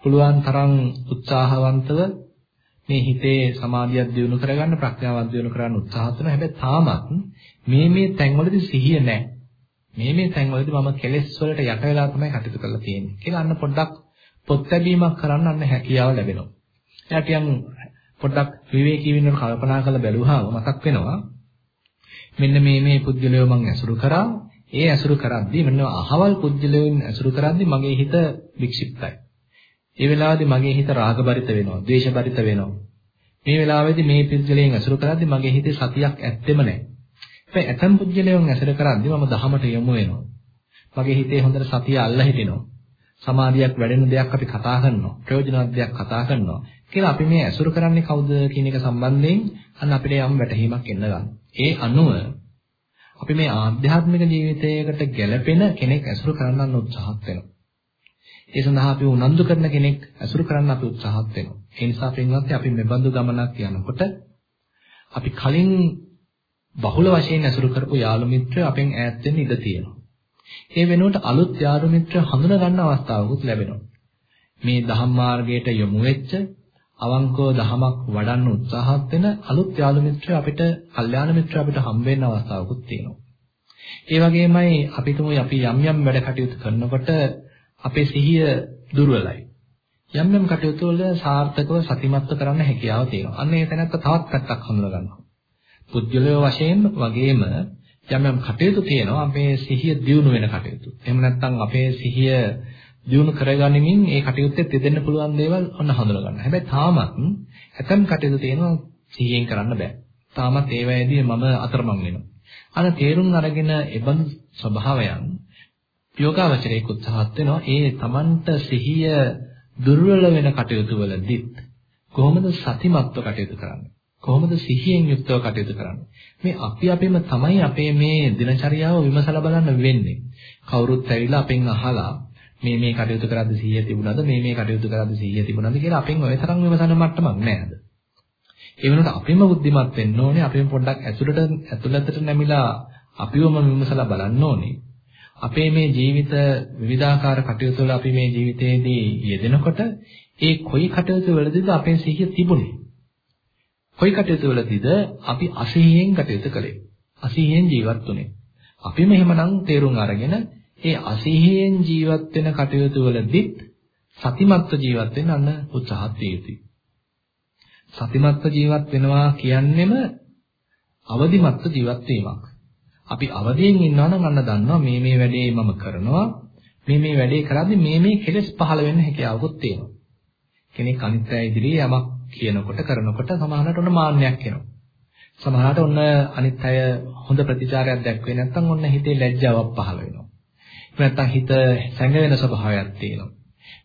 පුළුවන් තරම් උත්සාහවන්තව මේ හිතේ සමාධියක් දියුණු කරගන්න ප්‍රඥාවක් දියුණු කරගන්න උත්සාහ කරනවා. හැබැයි තාමත් මේ මේ තැන්වලදී සිහිය නැහැ. මේ මේ තැන්වලදී මම කෙලෙස් වලට යට වෙලා තමයි කටයුතු කරලා තියෙන්නේ කියලා අන්න පොඩ්ඩක් පොත් ලැබීමක් කරන්න අන්න හැකියාව ලැබෙනවා. එයාට යම් පොඩ්ඩක් විවේකී වෙන්න කල්පනා කරලා බැලුවාම මතක් වෙනවා මෙන්න මේ මේ පුද්ගලයෝ මම ඇසුරු කරා ඒ ඇසුරු කරද්දී මෙන්න අහවල් පුද්ගලයන් ඇසුරු කරද්දී මගේ හිත වික්ෂිප්තයි. ඒ වෙලාවේදී මගේ හිත රාගබරිත වෙනවා, ද්වේෂබරිත වෙනවා. මේ වෙලාවේදී මේ පුද්ගලයන් ඇසුරු කරද්දී මගේ හිතේ සතියක් ඇත්තෙම නැහැ. හැබැයි ඇතම් පුජ්‍යලයන් ඇසුර කරද්දී මම දහමට යොමු වෙනවා. මගේ හිතේ හොඳට සතිය අල්ලා හිටිනවා. සමාධියක් වැඩෙන දෙයක් අපි කතා කරනවා. ප්‍රයෝජනවත් දෙයක් කතා කරනවා. කියලා අපි මේ ඇසුරු කරන්නේ කවුද කියන එක සම්බන්ධයෙන් අන්න අපිට යම් වැටහීමක් එන්න ගන්නවා. ඒ අනුව අපි මේ ආධ්‍යාත්මික ජීවිතයකට ගැළපෙන කෙනෙක් ඇසුරු කරන්න උත්සාහත් වෙනවා. ඒ සඳහා අපි උනන්දු කරන කෙනෙක් ඇසුරු කරන්න අපි උත්සාහත් වෙනවා. ඒ නිසා පින්වත්නි අපි මෙබඳු ගමනක් යනකොට අපි කලින් බහුල වශයෙන් ඇසුරු කරපු යාළු මිත්‍රය අපෙන් ඈත් වෙන්න ඉඩ තියෙනවා. ඒ වෙනුවට අලුත් යාළු මිත්‍ර හඳුනා ගන්න අවස්ථාවකුත් ලැබෙනවා. මේ ධම්ම මාර්ගයට යොමු වෙච්ච අවංකව දහමක් වඩන්න උත්සාහත් වෙන අලුත් යාළු මිත්‍රය අපිට, කල්යාණ මිත්‍රය අපිට හම්බ වෙන්න අවස්ථාවකුත් තියෙනවා. ඒ වගේමයි අපි තුමු අපි යම් යම් වැඩ කටයුතු කරනකොට අපේ සිහිය දුර්වලයි. යම් යම් කටයුතු වල සාර්ථකව සතිමත්ව කරන්න හැකියාව තියෙනවා. අන්න ඒ තැනත්ත තවත් පැත්තක් හඳුනා ගන්නවා. පුද්ගලය වශයෙන් වගේම යම් යම් කටයුතු තියෙනවා අපේ සිහිය දියුණු වෙන කටයුතු. එහෙම නැත්නම් අපේ සිහිය දියුණු කරගනිමින් ඒ කටයුත්තේ යෙදෙන්න පුළුවන් දේවල් ඔන්න හඳුනා ගන්න. හැබැයි තාමත් ඇතම් කටයුතු තියෙනවා සිහියෙන් කරන්න බෑ. තාමත් ඒවැයේදී මම අතරමං වෙනවා. අර තේරුම් අරගෙන එබඳු ස්වභාවයන් යෝගාවචරයේ උත්සාහත් වෙනවා ඒ Tamanට සිහිය දුර්වල වෙන කටයුතු වලදීත් කොහොමද සතිමත්ව කටයුතු කරන්නේ? කොහොමද සිහියෙන් යුක්තව කටයුතු කරන්නේ? මේ අපි අපිම තමයි අපේ මේ දිනචරියාව විමසලා බලන්න වෙන්නේ. කවුරුත් ඇවිල්ලා අපෙන් අහලා මේ මේ කටයුතු කරද්දී සිහිය තිබුණාද මේ මේ කටයුතු කරද්දී සිහිය තිබුණාද කියලා අපෙන් ඔය තරම් විමසන මට්ටමක් නෑද? ඒ වෙනකොට අපිම බුද්ධිමත් වෙන්න ඕනේ අපිම පොඩ්ඩක් ඇතුළට ඇතුළතට නැමිලා අපිවම විමසලා බලන්න ඕනේ. අපේ මේ ජීවිත විවිධාකාර කටයුතු වල අපි මේ ජීවිතයේදී යෙදෙනකොට ඒ කොයි කටයුතු වලදීද අපේ සිහිය තිබුණේ? කොයි කටයුතු වලදීද අපි අසිහියෙන් කටයුතු කළේ? අසිහියෙන් ජීවත් වුනේ. අපිම එහෙමනම් තේරුම් අරගෙන ඒ අසිහියෙන් ජීවත් වෙන කටයුතු වලදීත් සතිමත්ව ජීවත් වෙන්න අන්න උත්සාහත් විය යුතුයි. සතිමත්ව ජීවත් වෙනවා කියන්නෙම අවදිමත්ව ජීවත් වීමක්. අපි අවදියෙන් ඉන්නවා නම් අන්න දන්නවා මේ මේ වැඩේ මම කරනවා මේ මේ වැඩේ කරද්දි මේ මේ කෙලෙස් පහළ වෙන්න හැකියාවකුත් තියෙනවා. කෙනෙක් අනිත් අය ඉදිරියේ යමක් කියනකොට කරනකොට සමහරවිට ඔන්න මාන්නයක් එනවා. සමහරවිට ඔන්න අනිත් අය හොඳ ප්‍රතිචාරයක් දැක්වේ නැත්නම් ඔන්න හිතේ ලැජ්ජාවක් පහළ වෙනවා. නැත්නම් හිත සැඟවෙන ස්වභාවයක් තියෙනවා.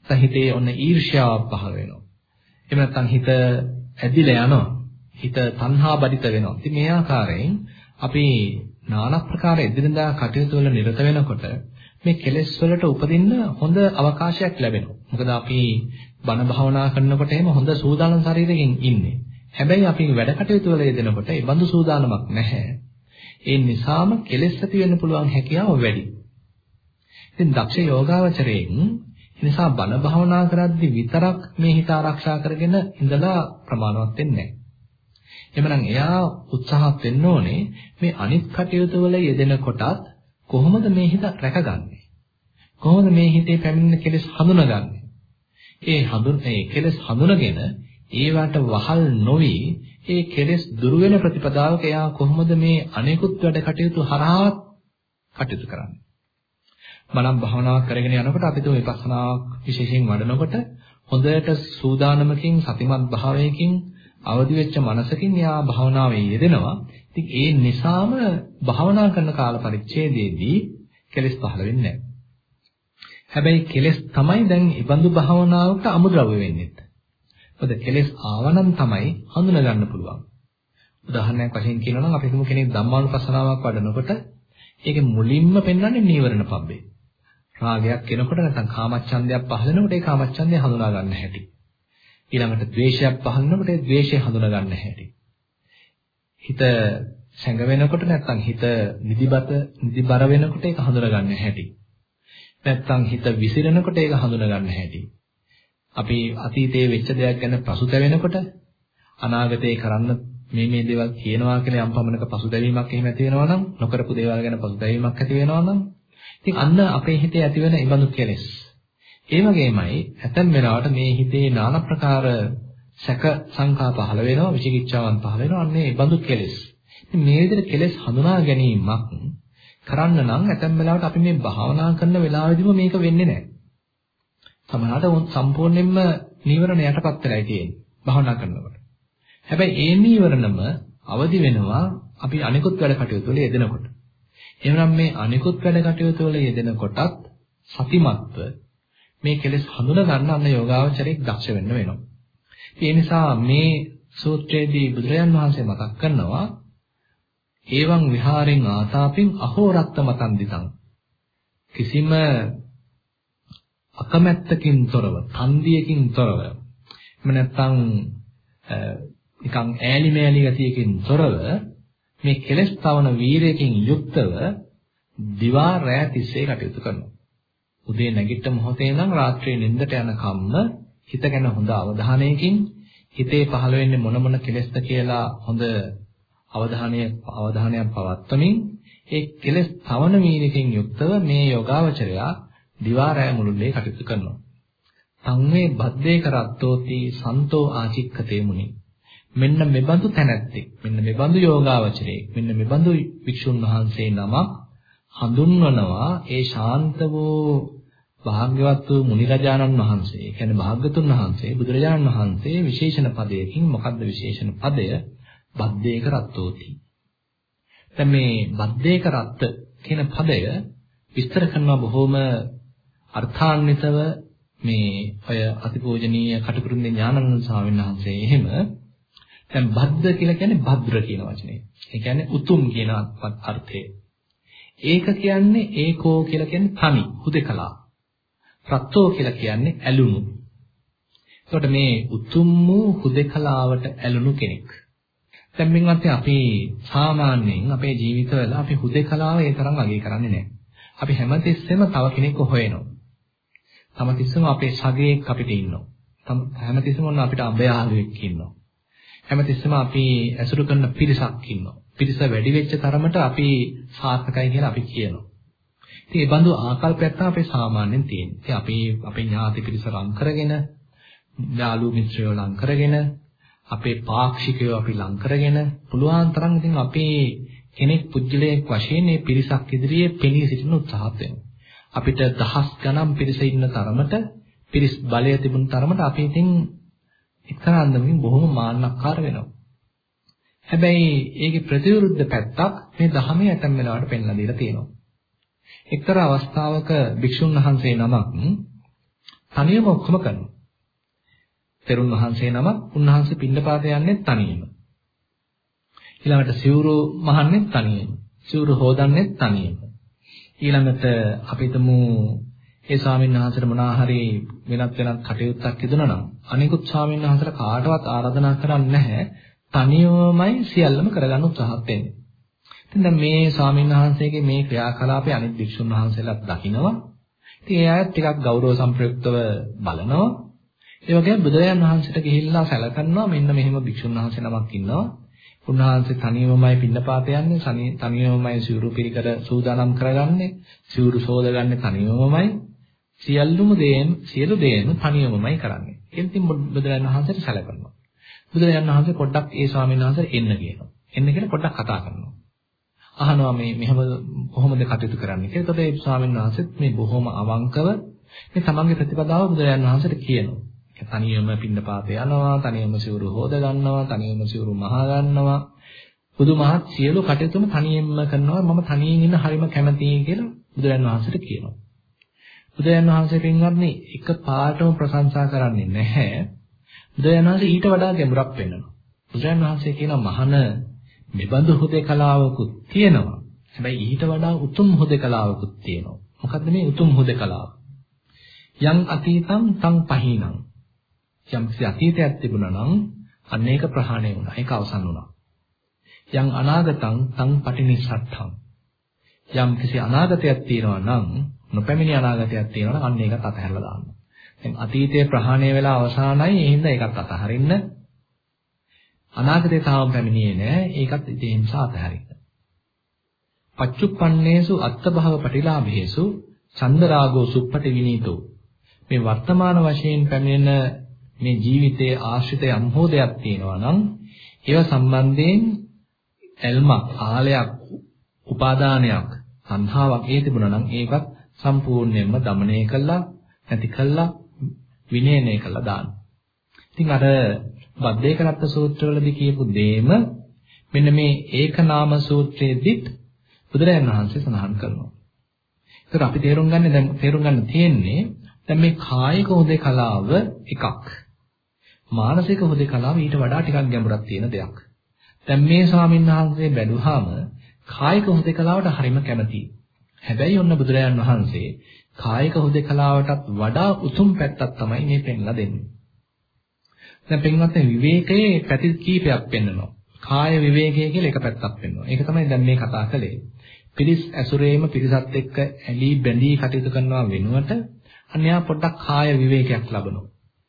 නැත්නම් හිතේ ඔන්න ඊර්ෂ්‍යාවක් පහළ වෙනවා. එහෙම නැත්නම් හිත ඇදිලා යනවා. හිත තණ්හා බඩිත වෙනවා. ඉතින් මේ ආකාරයෙන් අපි নানা ප්‍රකාර එදිනදා කටයුතු වල නිරත වෙනකොට මේ කෙලෙස් වලට උපදින්න හොඳ අවකාශයක් ලැබෙනවා. මොකද අපි බණ භාවනා කරනකොට එහෙම හොඳ සූදානම් ශරීරයෙන් ඉන්නේ. හැබැයි අපි වැඩ කටයුතු වල යෙදෙනකොට ඒ බඳු සූදානමක් නැහැ. ඒ නිසාම කෙලෙස් ඇති වෙන්න පුළුවන් හැකියාව වැඩි. ඉතින් දක්ෂ යෝගාවචරයෙන් නිසා බණ භාවනා කරද්දී විතරක් මේ හිත ආරක්ෂා කරගෙන ඉඳලා ප්‍රමාණවත් වෙන්නේ නැහැ. එhmenan එයා උත්සාහත් වෙන්න ඕනේ මේ අනිත් කටයුතු වල යෙදෙන කොටත් කොහොමද මේ හිත රැකගන්නේ? කොහොමද මේ හිතේ පැමිණෙන කෙලෙස් හඳුනගන්නේ? ඒ හඳුන ඒ කෙලෙස් හඳුනගෙන ඒවට වහල් නොවි ඒ කෙලෙස් දුරු වෙන ප්‍රතිපදාවක එයා කොහොමද මේ අනෙකුත් වැඩ කටයුතු හරහා කටයුතු කරන්නේ? මනම් භාවනාවක් කරගෙන යනකොට අපි තුමු විපස්සනාවක් විශේෂයෙන් වඩනකොට හොඳට සූදානමකින් සතිමත් භාවයකින් අවදි වෙච්ච මනසකින් යා භාවනාවේ යෙදෙනවා. ඉතින් ඒ නිසාම භාවනා කරන කාල පරිච්ඡේදයේදී කෙලෙස් පහළ වෙන්නේ හැබැයි කෙලෙස් තමයි දැන් ඉබඳු භාවනාවකට අමුද්‍රව්‍ය වෙන්නේ. මොකද කෙලෙස් ආවනම් තමයි හඳුනා ගන්න පුළුවන්. උදාහරණයක් වශයෙන් කියනවා නම් අපි හිතමු කෙනෙක් ධම්මානුපස්සනාවක් වඩනකොට ඒකේ මුලින්ම පෙන්වන්නේ නීවරණ පබ්බේ. රාගයක් එනකොට නැත්නම් කාමච්ඡන්දයක් පහළ වෙනකොට ඒ කාමච්ඡන්දය හඳුනා ගන්න හැටි. ඊළඟට ද්වේෂයක් පහළ වෙනකොට ඒ ද්වේෂය හඳුනා ගන්න හැටි. හිත සැඟ වෙනකොට නැත්නම් හිත නිදිබත නිදිබර වෙනකොට ඒක හඳුනා ගන්න හැටි. නැත්නම් හිත විසිරෙනකොට ඒක හඳුනා ගන්න හැටි. අපි අතීතයේ වෙච්ච දෙයක් ගැන පසුතැවෙනකොට අනාගතේ කරන්න මේ මේ දේවල් කියනවා කියලා යම් පමණක පසුතැවීමක් එහෙම ඇති වෙනවා නම් නොකරපු දේවල් ගැන පසුතැවීමක් ඇති වෙනවා නම් ඉතින් අන්න අපේ හිතේ ඇති වෙන ඉබඳු කෙලෙස් ඒ වගේමයි ඇතැම් වෙලාවට මේ හිතේ নানা ප්‍රකාර සැක සංකා පහළ වෙනවා විචිකිච්ඡාවන් පහළ වෙනවා අන්නේ ඒ බඳු කෙලෙස්. ඉතින් මේ විදිහට කෙලෙස් හඳුනා ගැනීමක් කරන්න නම් ඇතැම් වෙලාවට අපි මේ භාවනා කරන වෙලාවෙදිම මේක වෙන්නේ නැහැ. සමහරවිට සම්පූර්ණයෙන්ම නීවරණ යටපත් වෙලායි තියෙන්නේ භාවනා කරනකොට. හැබැයි ඒ නීවරණම අවදි වෙනවා අපි අනිකුත් වැඩ කටයුතු වල යෙදෙනකොට. එහෙනම් මේ අනිකුත් වැඩ කටයුතු වල යෙදෙනකොටත් සතිමත්ව මේ කෙලෙස් හඳුනා ගන්න අන්න යෝගාවචරයේ දක්ෂ වෙන්න වෙනවා. ඒ නිසා මේ සූත්‍රයේදී බුදුරජාන් වහන්සේ මතක් කරනවා ඒවං විහාරෙන් ආතාපින් අහෝරත්ත මතන් දිතං කිසිම අකමැත්තකින් තොරව, තන්දියකින් තොරව, එහෙම නැත්නම් නිකන් ඈලි මෑලි ගතියකින් තොරව මේ කෙලස් තවන වීරයකින් යුක්තව දිවා රැය තිස්සේ කටයුතු කරනවා. උදේ නැගිට මොහොතේ ඉඳන් රාත්‍රියේ නිින්දට යන කම්ම හිත ගැන හොඳ අවධානයකින් හිතේ පහළ වෙන්නේ මොන මොන කෙලෙස්ද කියලා හොඳ අවධානය අවධානයක් පවත්වමින් ඒ කෙලෙස් තවන වීරකින් යුක්තව මේ යෝගාවචරයා දිවා රැය මුළුල්ලේ කටයුතු කරනවා. සංවේ බද්දේ කරත්තෝති සන්තෝ ආචික්කතේ මුනි. මෙන්න මෙබඳු තැනැත්තෙක් මෙන්න මෙබඳු යෝගාවචරයෙක් මෙන්න මෙබඳු වික්ෂුන් වහන්සේ නමක් හඳුන්වනවා ඒ ශාන්ත වූ භාග්‍යවත් වූ මුනි රජාණන් වහන්සේ. ඒ කියන්නේ භාග්‍යතුන් වහන්සේ බුදුරජාණන් වහන්සේ විශේෂණ පදයකින් මොකද්ද විශේෂණ පදය? බද්දේක රත්තෝති. දැන් මේ බද්දේක රත්ත කියන පදය විස්තර කරනවා බොහොම අර්ථාන්විතව මේ අය අතිපූජනීය කටුකුරුන්ගේ ඥානানন্দ ස්වාමීන් වහන්සේ එහෙම දැන් බද්ද කියලා කියන්නේ භද්‍ර කියන වචනේ. ඒ කියන්නේ උතුම් කියන අර්ථය. ඒක කියන්නේ ඒකෝ කියලා කියන්නේ තනි, හුදකලා. රත්තෝ කියලා කියන්නේ ඇලුණු. එතකොට මේ උතුම් වූ හුදකලාවට ඇලුණු කෙනෙක්. දැන් මෙන්නත් අපි සාමාන්‍යයෙන් අපේ ජීවිතවල අපි හුදකලාව ඒ තරම් අගය කරන්නේ නැහැ. අපි හැමතිස්සෙම තව කෙනෙක්ව හොයනවා. හැමතිස්සෙම අපේ ශගයෙක් අපිට ඉන්නවා. හැමතිස්සෙම ඔන්න අපිට අඹයාලුවෙක් ඉන්නවා. හැමතිස්සෙම අපි ඇසුරු කරන පිරිසක් ඉන්නවා. පිරිස වැඩි වෙච්ච තරමට අපි සාර්ථකයි කියලා අපි කියනවා. ඉතින් ඒ බඳු ආකල්පයක් තමයි අපේ සාමාන්‍යයෙන් තියෙන්නේ. ඉතින් අපි අපේ ඥාති පිරිස ලං කරගෙන, යාළු මිත්‍රයෝ ලං කරගෙන, අපේ පාක්ෂිකයෝ අපි ලං කරගෙන, පුළුවන් තරම් ඉතින් අපේ කෙනෙක් පුජ්‍යලයක් වශයෙන් මේ පිරිසක් ඉදිරියේ පෙනී සිටින උත්සාහත් වෙනවා. අපිට දහස් ගණන් පිරිස ඉන්න තරමට පිරිස් බලය තිබුණු තරමට අපි ඉතින් එක්තරා අන්දමකින් බොහොම මාන්නක්කාර වෙනවා. හැබැයි ඒකේ ප්‍රතිවිරුද්ධ පැත්තක් මේ ධහමේ ඇතම් වෙලාවට පෙන්ලා දීලා තියෙනවා. එක්තරා අවස්ථාවක භික්ෂුන් වහන්සේ නමක් තනියම ඔක්කොම කරනවා. තෙරුන් වහන්සේ නමක් උන්වහන්සේ පින්නපාත යන්නේ තනියම. ඊළඟට සිවුරු මහන්නේ තනියම. සිවුරු හොදන්නේ තනියම. ඊළඟට අපි හිතමු ඒ ස්වාමීන් වහන්සේට මොනවා හරි වෙනත් වෙනත් කටයුත්තක් ඉදෙනවා නම් අනිකුත් ස්වාමීන් වහන්සේලා කාටවත් ආරාධනා කරන්නේ නැහැ තනියමයි සියල්ලම කරගන්න උත්සාහත් වෙන්නේ. ඉතින් දැන් මේ ස්වාමීන් වහන්සේගේ මේ ක්‍රියාකලාපය අනිත් භික්ෂුන් වහන්සේලාත් දකිනවා. ඉතින් ඒ අයත් ටිකක් ගෞරව සම්ප්‍රයුක්තව බලනවා. ඒ වගේම බුදුරජාන් වහන්සේට ගිහිල්ලා සැලකනවා මෙන්න මෙහෙම භික්ෂුන් වහන්සේ නමක් ඉන්නවා. උන්වහන්සේ තනියමමයි පින්නපාත යන්නේ තනියමමයි සිවුරු පිළිකර සූදානම් කරගන්නේ සිවුරු සෝදගන්නේ තනියමමයි සියල්ලුම දේන් සියලු දේන් තනියමමයි කරන්නේ. ඒකෙන් ඉතින් බුදුරජාණන් වහන්සේට සැලකනවා. බුදුරජාණන් වහන්සේ පොඩ්ඩක් ඒ ස්වාමීන් වහන්සේට එන්න කියනවා. එන්න කියලා පොඩ්ඩක් කතා කරනවා. අහනවා මේ මෙහෙම කොහොමද කටයුතු කරන්නේ කියලා. එතකොට ඒ ස්වාමීන් වහන්සේත් මේ බොහොම අවංකව මේ තමන්ගේ ප්‍රතිපදාව බුදුරජාණන් වහන්සේට කියනවා. තනියම පින්නපාත යනවා, තනියම සිවුරු හොද ගන්නවා, තනියම සිවුරු මහා ගන්නවා. බුදුමහත් සියලු කටයුතුම තනියෙන්ම කරනවා. මම තනියෙන් ඉන්න හරිම කැමතියි කියලා බුදුරජාණන් වහන්සේට කියනවා. බුදුරජාණන් වහන්සේ පින්වත්නි එක පාටම ප්‍රශංසා කරන්නේ නැහැ. බුදුරජාණන් වහන්සේ ඊට වඩා ගැඹුරක් පෙන්වනවා. බුදුරජාණන් වහන්සේ කියනවා මහන මෙබඳු හුදේකලාවකුත් තියෙනවා. හැබැයි ඊට වඩා උතුම් හුදේකලාවකුත් තියෙනවා. මොකද්ද මේ උතුම් හුදේකලාව? යම් අතීතං තං පහිනං. යම් කිසි අතීතයක් තිබුණා නම් අන්න ඒක ප්‍රහාණය වුණා. ඒක අවසන් වුණා. යම් අනාගතං තං පටිනිස්සත්තං. යම් කිසි අනාගතයක් තියෙනවා නම් නොපැමිණි අනාගතයක් තියෙනවා නම් අන්න ඒකත් අතහැරලා දාන්න. දැන් අතීතයේ ප්‍රහාණය වෙලා අවසానයි ඒ හින්දා ඒකත් අතහරින්න. අනාගතේ තාම පැමිණියේ නෑ ඒකත් ඒ නිසා අතහරින්න. පච්චුප්පන්නේසු අත්තභව පටිලාභේසු චන්දරාගෝ සුප්පටි විනීතෝ මේ වර්තමාන වශයෙන් පැමිණෙන මේ ජීවිතයේ ආශ්‍රිත යම් හෝ දෙයක් තියෙනවා නම් ඒව සම්බන්ධයෙන් ඇල්මක් ආලයක් උපාදානයක් සංහාවක් ඒ තිබුණා නම් ඒකත් සම්පූර්ණයෙන්ම দমনය කළා නැති කළා විනයනය කළා දාන. ඉතින් අර බද්දේකරත්ත සූත්‍රවලදී කියපු දෙම මෙන්න මේ ඒකනාම සූත්‍රයේදීත් බුදුරජාණන් වහන්සේ සඳහන් කරනවා. ඒකට අපි තේරුම් ගන්න දැන් තේරුම් ගන්න තියෙන්නේ දැන් මේ කායික හුදේකලාව එකක්. මානසික හුදේකලාව ඊට වඩා ටිකක් ගැඹුරක් තියෙන දෙයක්. දැන් මේ ස්වාමීන් වහන්සේ බැලුවාම කායික හුදේකලාවට හරිම කැමතියි. හැබැයි ඔන්න බුදුරජාන් වහන්සේ කායික හුදේකලාවටත් වඩා උතුම් පැත්තක් තමයි මේ පෙන්ලා දෙන්නේ. දැන් පින්වත් විවේකයේ පැති කීපයක් පෙන්වනවා. කාය විවේකය කියලා එක පැත්තක් පෙන්වනවා. ඒක තමයි දැන් මේ කතා කළේ. පිරිස් ඇසුරේම පිරිසත් එක්ක ඇලී බැඳී කටයුතු කරනවා වෙනුවට අන්‍යයා පොඩ්ඩක් කාය විවේකයක් ලබනවා.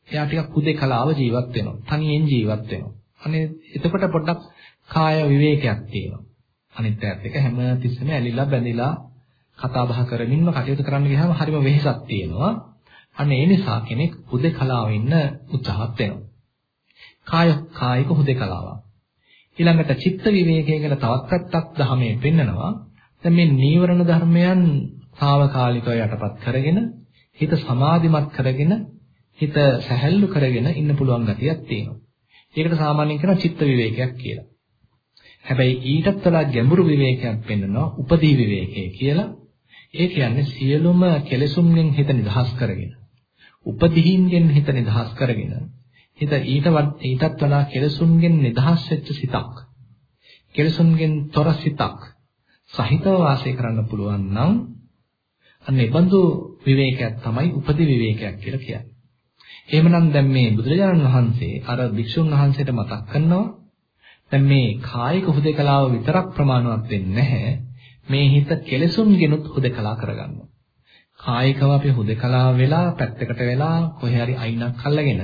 එයා ටිකක් හුදේකලාව ජීවත් වෙනවා. තනියෙන් ජීවත් වෙනවා. අනේ එතකොට පොඩ්ඩක් කාය විවේකයක් තියෙනවා. අනිත් පැත්ත එක හැම තිස්සෙම ඇලිලා බැඳිලා කතා බහ කරමින්ම කටයුතු කරන්න ගියාම හරිම වෙහෙසක් තියෙනවා. අන්න ඒ නිසා කෙනෙක් හුදේකලාව ඉන්න උත්සාහත් වෙනවා. කාය කායික හුදේකලාවක්. ඊළඟට චිත්ත විවේකය කියලා තවත් පැත්තක් ධර්මයේ පෙන්නනවා. දැන් මේ නීවරණ ධර්මයන් తాවකාලිකව යටපත් කරගෙන හිත සමාධිමත් කරගෙන හිත සැහැල්ලු කරගෙන ඉන්න පුළුවන් ගතියක් තියෙනවා. ඒකට සාමාන්‍යයෙන් කියනවා චිත්ත විවේකයක් කියලා. හැබැයි ඊටත් වඩා ගැඹුරු විවේකයක් පෙන්වනවා උපදී විවේකය කියලා. ඒ කියන්නේ සියලුම කෙලෙසුම්ගෙන් හිත නිදහස් කරගෙන උපදීන්ගෙන් හිත නිදහස් කරගෙන හිත ඊට ඊටත් වඩා කෙලසුන්ගෙන් නිදහස් වෙච්ච සිතක්. කෙලසුන්ගෙන් තොර සිතක් සහිතව වාසය කරන්න පුළුවන් නම් අන්න ඒ බඳු විවේකයක් තමයි උපදි විවේකයක් කියලා කියන්නේ. එහෙමනම් දැන් මේ බුදුරජාණන් වහන්සේ අර භික්ෂුන් වහන්සේට මතක් කරනවා දැන් මේ කායික හුදේකලාව විතරක් ප්‍රමාණවත් වෙන්නේ නැහැ. මේ හිත කෙලසුන්ගෙනුත් හුදේකලා කරගන්නවා. කායිකව අපි හුදේකලා වෙලා පැත්තකට වෙලා කොහේ හරි අයිනක් අල්ලගෙන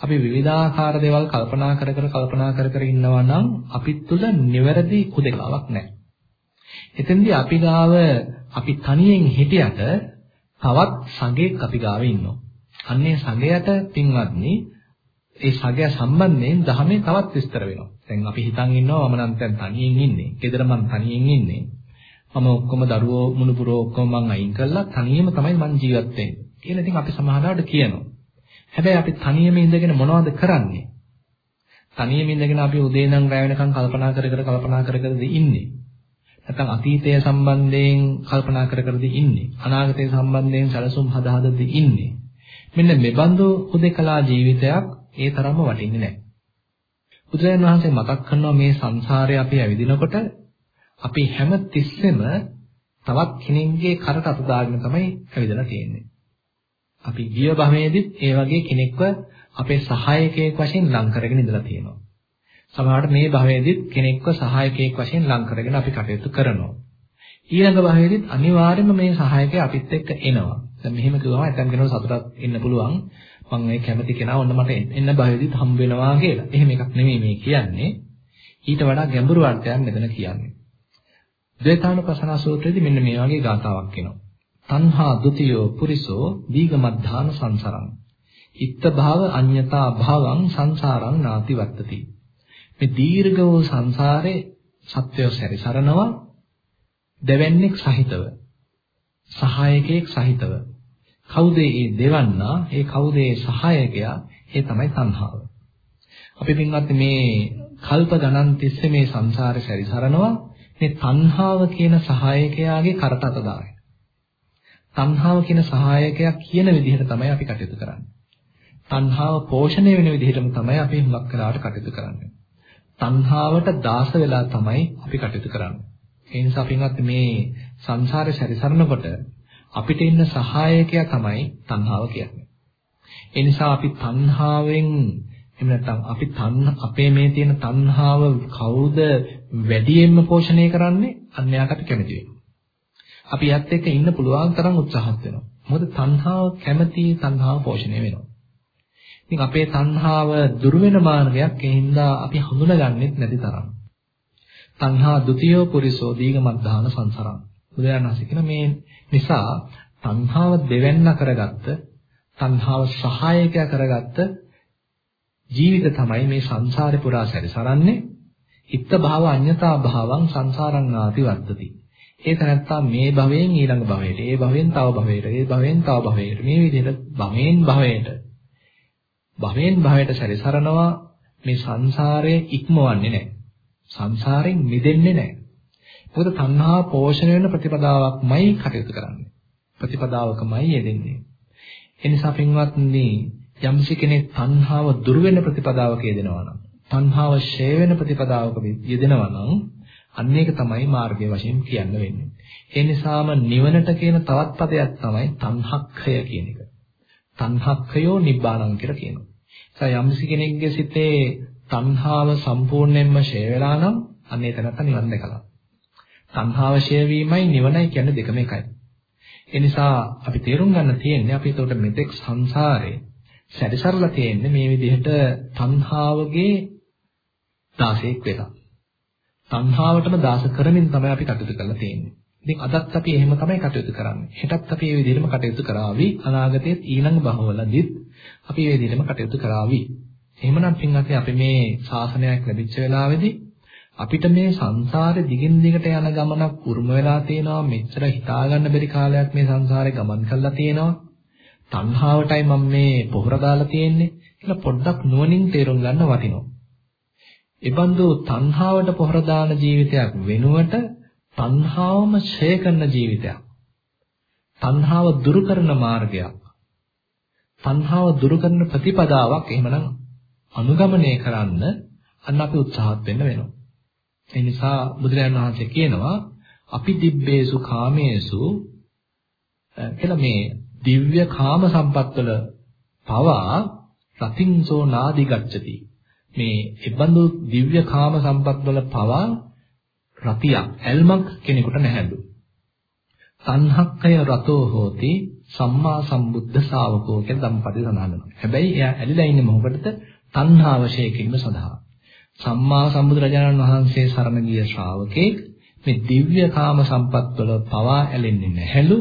අපි විවිධාකාර දේවල් කල්පනා කර කර කල්පනා කර කර ඉන්නවා නම් අපිත් තුළ නිවැරදි හුදෙකලාවක් නැහැ. එතෙන්දී අපි ගාව අපි තනියෙන් හිටියට තවත් සගයෙක් අපි ගාව ඉන්නවා. අන්නේ සගයට පින්වත්නි ඒ සගය සම්බන්ධයෙන් ධර්මයේ තවත් විස්තර වෙනවා. දැන් අපි හිතන් ඉන්නවා මම නම් දැන් තනියෙන් ඉන්නේ. ගෙදර මම තනියෙන් ඉන්නේ. මම ඔක්කොම දරුවෝ මුණුපුරෝ ඔක්කොම මං අයින් කළා තනියම තමයි මං ජීවත් වෙන්නේ. කියලා ඉතින් අපි සමාහලවට කියනවා. හැබැයි අපි තනියම ඉඳගෙන මොනවද කරන්නේ? තනියම ඉඳගෙන අපි උදේ ඉඳන් රැ වෙනකන් කල්පනා කර කර කල්පනා කර කරද ඉන්නේ. නැත්නම් අතීතය සම්බන්ධයෙන් කල්පනා කර කරද ඉන්නේ. අනාගතය සම්බන්ධයෙන් සැලසුම් හදා හදද ඉන්නේ. මෙන්න මෙබඳු උදේකලා ජීවිතයක් ඒ තරම්ම වටින්නේ නැහැ. බුදුරජාණන් වහන්සේ මතක් කරනවා මේ සංසාරේ අපි ඇවිදිනකොට අපි හැම තිස්සෙම තවත් කෙනෙක්ගේ කරට අත දාගෙන තමයි ඇවිදලා තියෙන්නේ. අපි ගිය භවයේදීත් ඒ වගේ කෙනෙක්ව අපේ සහායකයෙක් වශයෙන් ලං කරගෙන ඉඳලා තියෙනවා. සමහරවිට මේ භවයේදීත් කෙනෙක්ව සහායකයෙක් වශයෙන් ලං කරගෙන අපි කටයුතු කරනවා. ඊළඟ භවයේදීත් අනිවාර්යයෙන්ම මේ සහායකය අපිත් එක්ක එනවා. දැන් මෙහෙම කිව්වම ඇතම් කෙනෙකුට සතුටක් එන්න පුළුවන්. මම මේ කැමති කෙනා ඔන්න මට එන්න භවයේදීත් හම්බ වෙනවා කියලා. එහෙම එකක් නෙමෙයි මේ කියන්නේ. ඊට වඩා ගැඹුරු අර්ථයක් මෙතන කියන්නේ. ද්වේතානුපසනා සූත්‍රයේදී මෙන්න මේ වගේ ගාතාවක් එනවා. තණ්හා ဒ ුතියෝ පුරිසෝ දීගමද්ධාන සංසරං. ඉත්ත භාව අඤ්‍යතා භාවං සංසාරං නාති වත්තති. මේ දීර්ඝ වූ සංසාරේ සත්‍යය සැරිසරනවා දෙවන්නේක් සහිතව සහායකයෙක් සහිතව. කවුද ඒ දෙවන්නා? ඒ කවුද ඒ සහායකයා? ඒ තමයි තණ්හාව. අපි පින්වත් මේ කල්ප ගණන් තිස්සේ මේ සංසාරේ සැරිසරනවා. මේ තණ්හාව කියන සහායකයාගේ කරට අත දාගෙන තණ්හාව කියන සහායකයක් කියන විදිහට තමයි අපි කටයුතු කරන්නේ. තණ්හාව පෝෂණය වෙන විදිහටම තමයි අපි හුඟක් කරාට කටයුතු කරන්නේ. තණ්හාවට දාස වෙලා තමයි අපි කටයුතු කරන්නේ. ඒ නිසා පින්වත් මේ සංසාරේ සැරිසරනකොට අපිට ඉන්න සහායකයා තමයි තණ්හාව කියන්නේ. ඒ නිසා අපි තණ්හාවෙන් එහෙම නැත්නම් අපි තණ්හ අපේ මේ තියෙන තණ්හාව කවුද වැඩියෙන්ම පෝෂණය කරන්නේ? අන්‍යයාට අපි කැමති වෙනවා. අපි යත් එක්ක ඉන්න පුළුවන් තරම් උත්සාහත් වෙනවා. මොකද තණ්හාව කැමැති තණ්හාව පෝෂණය වෙනවා. ඉතින් අපේ තණ්හාව දුර වෙන මාර්ගයක් ඒ හින්දා අපි හඳුනගන්නෙත් නැති තරම්. තණ්හා ဒ ුතියෝ පුරිසෝ දීගමද්ධාන සංසරං. බුදුරජාණන් වහන්සේ කියන මේ නිසා තණ්හාව දෙවැන්න කරගත්ත තණ්හාව සහායකයා කරගත්ත ජීවිත තමයි මේ සංසාරේ පුරා සැරිසරන්නේ. ඉත්ත භාව අඤ්‍යතා භාවං සංසාරං නාති වර්ධති. ඒ තැනත්තා මේ භවයෙන් ඊළඟ භවයට, ඒ භවයෙන් තව භවයට, ඒ භවයෙන් තව භවයට මේ විදිහට භවයෙන් භවයට භවයෙන් භවයට සැරිසරනවා මේ සංසාරයේ ඉක්මවන්නේ නැහැ. සංසාරයෙන් මිදෙන්නේ නැහැ. මොකද තණ්හා පෝෂණය වෙන ප්‍රතිපදාවක්මයි කටයුතු කරන්නේ. ප්‍රතිපදාවකමයි යෙදෙන්නේ. ඒ නිසා පින්වත්නි යම්සි කෙනෙක් තණ්හාව දුරු වෙන ප්‍රතිපදාවක යෙදෙනවා නම් තණ්හාව ෂේ වෙන ප්‍රතිපදාවක යෙදෙනවා නම් අන්න ඒක තමයි මාර්ගය වශයෙන් කියන්න වෙන්නේ. ඒ නිසාම නිවනට කියන තවත් පදයක් තමයි තණ්හක්ඛය කියන එක. තණ්හක්ඛයෝ නිබ්බාණං කියලා කියනවා. ඒ යම්සි කෙනෙක්ගේ සිතේ තණ්හාව සම්පූර්ණයෙන්ම ෂේ වෙලා නම් අන්න ඒ තැනට නිවන් දැකලා. තණ්හාව ෂේ වීමයි නිවනයි කියන්නේ දෙකම එකයි. ඒ නිසා අපි තේරුම් ගන්න තියෙන්නේ අපි ඒකට මෙතෙක් සංසාරේ සැරිසරලා තියෙන්නේ මේ විදිහට තණ්හාවගේ දාසෙක් වෙලා. තණ්හාවටම දාස කරමින් තමයි අපි කටයුතු කරලා තියෙන්නේ. ඉතින් අදත් අපි එහෙම තමයි කටයුතු කරන්නේ. හෙටත් අපි මේ විදිහටම කටයුතු කරાવી. අනාගතයේත් ඊළඟ භවවලදීත් අපි මේ විදිහටම කටයුතු කරાવી. එහෙමනම් පින්වත්නි අපි මේ ශාසනයක් ලැබිච්ච වෙලාවේදී අපිට මේ සංසාරේ දිගින් දිගට යන ගමනක් උරුම වෙලා තියෙනවා. මෙච්චර හිතා ගන්න බැරි කාලයක් මේ සංසාරේ ගමන් කරලා තියෙනවා. තණ්හාවටයි මම මේ පොහොර දාලා තියෙන්නේ කියලා පොඩ්ඩක් නුවණින් තේරුම් ගන්න වටිනවා. ඒබඳු තණ්හාවට පොහොර දාන ජීවිතයක් වෙනුවට තණ්හාවම ඡය කරන ජීවිතයක්. තණ්හාව දුරු කරන මාර්ගයක්. තණ්හාව දුරු කරන ප්‍රතිපදාවක් එහෙමනම් අනුගමනය කරන්න අන්න අපි උත්සාහත් වෙන්න වෙනවා. ඒ නිසා බුදුරජාණන් වහන්සේ කියනවා අපි දිබ්බේසු කාමේසු කියලා මේ දිව්‍ය කාම සම්පත්වල පවා රතින්සෝ නාදි ගච්ඡති මේ එබඳු දිව්‍ය කාම සම්පත්වල පවා රතියක් ඇල්මක් කෙනෙකුට නැහැලු. සංහක්කය රතෝ හෝති සම්මා සම්බුද්ධ ශාවකෝ කියන ධම්පදේ සඳහන් වෙනවා. හැබැයි එයා ඇලිලා ඉන්නේ මොකටද? තණ්හාව ශේ කිරීම සඳහා. සම්මා සම්බුදුරජාණන් වහන්සේ සරණ ගිය ශ්‍රාවකෙක් මේ දිව්‍ය කාම සම්පත්වල පවා ඇලෙන්නේ නැහැලු.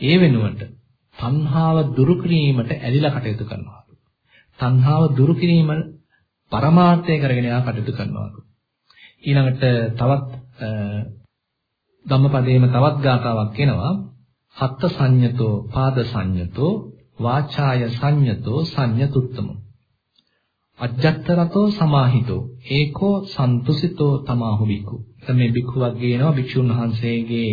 ඒ වෙනුවට තණ්හාව දුරු කිරීමට ඇලිලා කටයුතු කරනවා. තණ්හාව දුරු කිරීම පරමාර්ථය කරගෙන යා කටයුතු කරනවා. ඊළඟට තවත් ධම්මපදයේම තවත් ගාතාවක් එනවා හත්ත සංඤතෝ පාද සංඤතෝ වාචාය සංඤතෝ සංඤතුත්තම අජ්ජත්තරතෝ සමාහිතෝ ඒකෝ සන්තුසිතෝ තමාහු බිකු මේ බික්ඛුවක් ගේනවා භික්ෂුන් වහන්සේගේ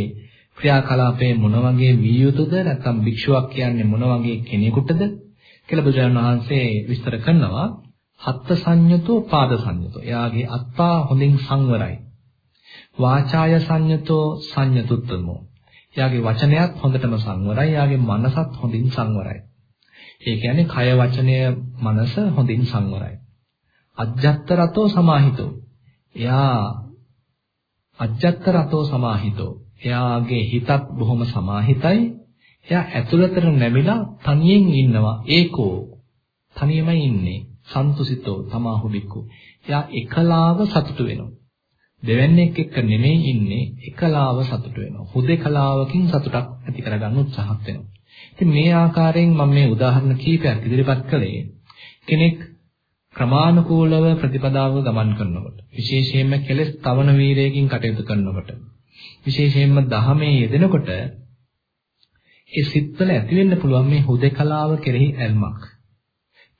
ක්‍රියාකලාපේ මොන වගේ විය යුතුද නැත්නම් භික්ෂුවක් කියන්නේ මොන වගේ කෙනෙකුටද කියලා බුදුරජාණන් වහන්සේ විස්තර කරනවා හත්ත සංයතෝ පාද සංයතෝ එයාගේ අත්පා හොඳින් සංවරයි වාචාය සංයතෝ සංයතුත්තමෝ. එයාගේ වචනයත් හොඳටම සංවරයි. එයාගේ මනසත් හොඳින් සංවරයි. ඒ කියන්නේ කය වචනය මනස හොඳින් සංවරයි. අජ්ජත් රතෝ සමාහිතෝ. එයා අජ්ජත් රතෝ සමාහිතෝ. එයාගේ හිතත් බොහොම සමාහිතයි. එයා ඇතුළතට නැමිලා තනියෙන් ඉන්නවා. ඒකෝ තනියමයි ඉන්නේ. සන්තුසිතෝ තමාහු බික්කු. එයා එකලාව සතුටු වෙනවා. දෙවැන්නේක් එක්ක නෙමෙයි ඉන්නේ එකලාව සතුට වෙනවා. හුදේකලාවකින් සතුටක් ඇති කරගන්න උත්සාහත් වෙනවා. ඉතින් මේ ආකාරයෙන් මම මේ උදාහරණ කීපයක් ඉදිරිපත් කළේ කෙනෙක් ක්‍රමානුකූලව ප්‍රතිපදාව ගමන් කරනකොට විශේෂයෙන්ම කෙලෙස් තවන වීරයකින් කටයුතු කරනකොට විශේෂයෙන්ම දහමේ යෙදෙනකොට ඒ සිත්වල ඇති වෙන්න පුළුවන් මේ හුදේකලාව කෙරෙහි ඇල්මක්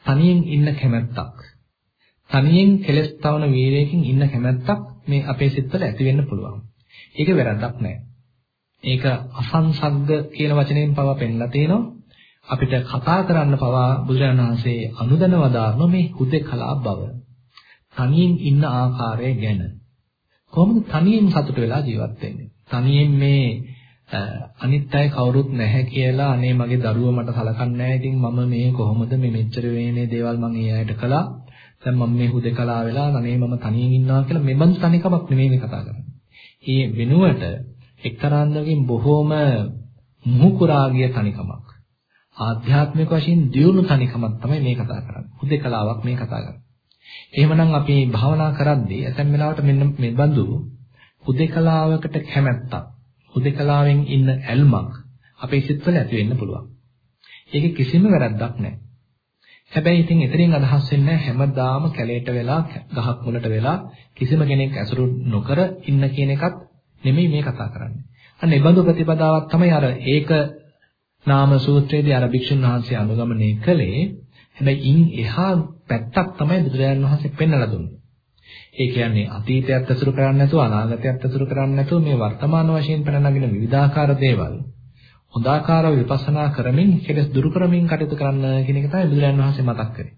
තනියෙන් ඉන්න කැමැත්තක් තනියෙන් කෙලෙස් තවන වීරයකින් ඉන්න කැමැත්තක් මේ අපේ සිත්වල ඇති වෙන්න පුළුවන්. ඒක වැරද්දක් නෑ. ඒක අසංසග්ග කියන වචනයෙන් පවා පෙන්නලා තියෙනවා. අපිට කතා කරන්න පවා බුදුරජාණන් වහන්සේ අනුදැන වදාරන මේ හුදේකලා බව. තනියෙන් ඉන්න ආකාරය ගැන. කොහොමද තනියෙන් සතුට වෙලා ජීවත් වෙන්නේ? තනියෙන් මේ අනිත් අය කවුරුත් නැහැ කියලා අනේ මගේ දරුවා මට සලකන්නේ නැහැ. ඉතින් මම මේ කොහොමද මේ මෙච්චර වේනේ දේවල් මම ඒ අයට කළා. දැන් මම මේ හුදකලා වෙලා අනේ මම තනියෙන් ඉන්නවා කියලා මේ බඳු තනිකමක් නෙමෙයි මේ කතා කරන්නේ. ඒ වෙනුවට එක්තරාන්දකින් බොහෝම මුහුකුරාගිය තනිකමක්. ආධ්‍යාත්මික වශයෙන් දියුණු තනිකමක් තමයි මේ කතා කරන්නේ. හුදකලාවක් මේ කතා කරන්නේ. එහෙමනම් අපි භාවනා කරද්දී ඇතැම් වෙලාවට මෙන්න මේ බඳු හුදකලාවකට කැමැත්තක් හුදකලාවෙන් ඉන්න ඇල්මක් අපේ සිත්වල ඇති වෙන්න පුළුවන්. ඒකේ කිසිම වැරද්දක් නැහැ. හැබැයි ඉතින් එතනින් අදහස් වෙන්නේ හැමදාම කැලේට වෙලා ගහක් මුලට වෙලා කිසිම කෙනෙක් ඇසුරු නොකර ඉන්න කියන එකත් නෙමෙයි මේ කතා කරන්නේ. අන්න ඒ බඳු ප්‍රතිපදාවක් තමයි අර ඒක නාම සූත්‍රයේදී අර භික්ෂුන් වහන්සේ අනුගමනය කළේ. හැබැයි ඉන් එහා පැත්තක් තමයි බුදුරජාණන් වහන්සේ පෙන්වලා දුන්නේ. ඒ කියන්නේ අතීතයත් ඇසුරු කරන්නේ නැතුව අනාගතයත් ඇසුරු කරන්නේ නැතුව මේ වර්තමාන වශයෙන් පැන නගින විවිධාකාර දේවල් හොඳාකාරව විපස්සනා කරමින් කෙලස් දුරු කරමින් කටයුතු කරන්න කියන එක තමයි බුදුරජාණන් වහන්සේ මතක් කරේ.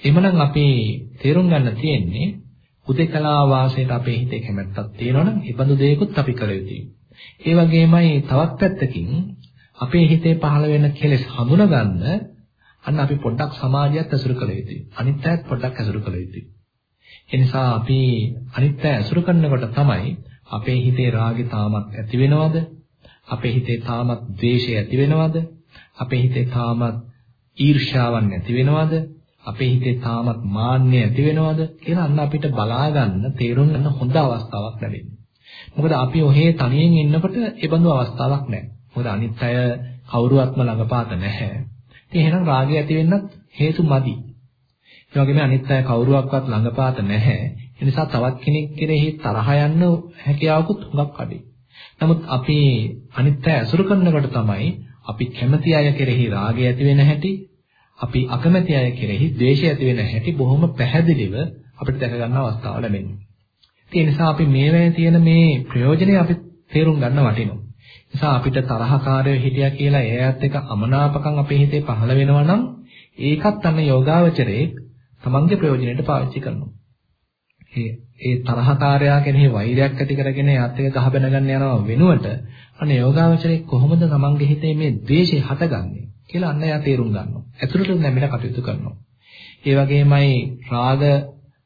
එhmenan අපි තේරුම් ගන්න තියෙන්නේ උදේකලා වාසයට අපේ හිතේ කැමැත්තක් තියෙනවනම් ඒ බඳු දෙයක්ත් අපි කළ යුතුයි. ඒ වගේමයි තවත් පැත්තකින් අපේ හිතේ පහළ වෙන කෙලෙස් හඳුනගන්න අන්න අපි පොඩ්ඩක් සමාජයත් ඇසුරු කළ යුතුයි. අනිත් අයත් පොඩ්ඩක් ඇසුරු කළ යුතුයි. ඒ නිසා අපි අනිත් අය ඇසුරු කරනකොට තමයි අපේ හිතේ රාගය තාමත් ඇති වෙනවද? අපේ හිතේ තාමත් ද්වේෂය ඇති වෙනවද? අපේ හිතේ තාමත් ඊර්ෂ්‍යාවක් නැති වෙනවද? අපේ හිතේ තාමත් මාන්නය ඇති වෙනවද කියලා අන්න අපිට බලා ගන්න තේරුම් ගන්න හොඳ අවස්ථාවක් ලැබෙන්නේ. මොකද අපි ඔහේ තනියෙන් ඉන්නකොට ඒ බඳු අවස්ථාවක් නැහැ. මොකද අනිත් අය කවුරුවත්ම ළඟපාත නැහැ. ඉතින් එහෙනම් රාගය ඇති වෙන්නත් හේතු මදි. ඒ වගේම අනිත් අය කවුරුවක්වත් ළඟපාත නැහැ. ඒ නිසා තවත් කෙනෙක් කෙරෙහි තරහ යන්න හැකියාවකුත් හුඟක් අඩුයි. නමුත් අපි අනිත් අය අසුරු කරනකොට තමයි අපි කැමති අය කෙරෙහි රාගය ඇති වෙන හැටි, අපි අකමැති අය කෙරෙහි ද්වේෂය ඇති වෙන හැටි බොහොම පැහැදිලිව අපිට දැක ගන්න අවස්ථාව ලැබෙනවා. ඒ නිසා අපි මේවැය තියෙන මේ ප්‍රයෝජනය අපි තේරුම් ගන්න වටිනවා. නිසා අපිට තරහකාරයෝ හිටියා කියලා එයාත් එක අමනාපකම් අපේ හිතේ පහළ වෙනවා නම් ඒකත් අන්න යෝගාවචරයේ තමන්ගේ ප්‍රයෝජනෙට පාවිච්චි කරනවා. ඒ ඒ තරහකාරයා කෙනෙහි වෛරයක් ඇති කරගෙන එයාත් එක ගහ බැන ගන්න යනවා වෙනුවට අන්න යෝගාවචරයේ කොහොමද තමන්ගේ හිතේ මේ ද්වේෂය හටගන්නේ කියලා අන්න එයා තේරුම් ගන්නවා. ඇතුළට නැමිලා කටයුතු කරනවා. ඒ වගේමයි රාග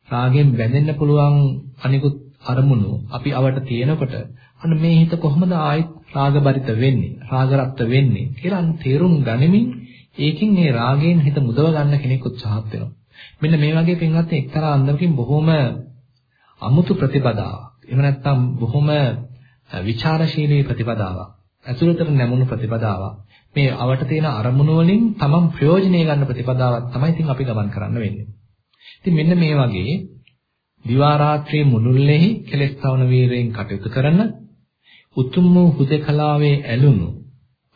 රාගෙන් බැඳෙන්න පුළුවන් අනිකුත් අරමුණු අපි අවට තියෙනකොට අන්න මේ හිත කොහොමද ආයෙත් රාගබරිත වෙන්නේ රාගරක්ත වෙන්නේ කියලා තේරුම් ගනිමින් ඒකින් මේ රාගයෙන් හිත මුදව ගන්න කෙනෙක් උත්සාහත් වෙනවා. මෙන්න මේ වගේ පින්වත් එක්තරා අන්දමකින් බොහොම අමුතු ප්‍රතිපදාවක්. එහෙම නැත්නම් බොහොම විචාරශීලී ප්‍රතිපදාවක්. ඇතුළතට නැමුණු ප්‍රතිපදාවක්. මේ අවට තියෙන අරමුණු වලින් තමන් ප්‍රයෝජනෙ ගන්න ප්‍රතිපදාවක් තමයි ඉතින් අපි ගමන් කරන්න වෙන්නේ. ඉතින් මෙන්න මේ වගේ දිවා රාත්‍රියේ මුළුල්ලේහි කෙලෙස් තවන වීරයෙන් කටයුතු කරන උතුම් වූ හුදකලාවේ ඇලුණු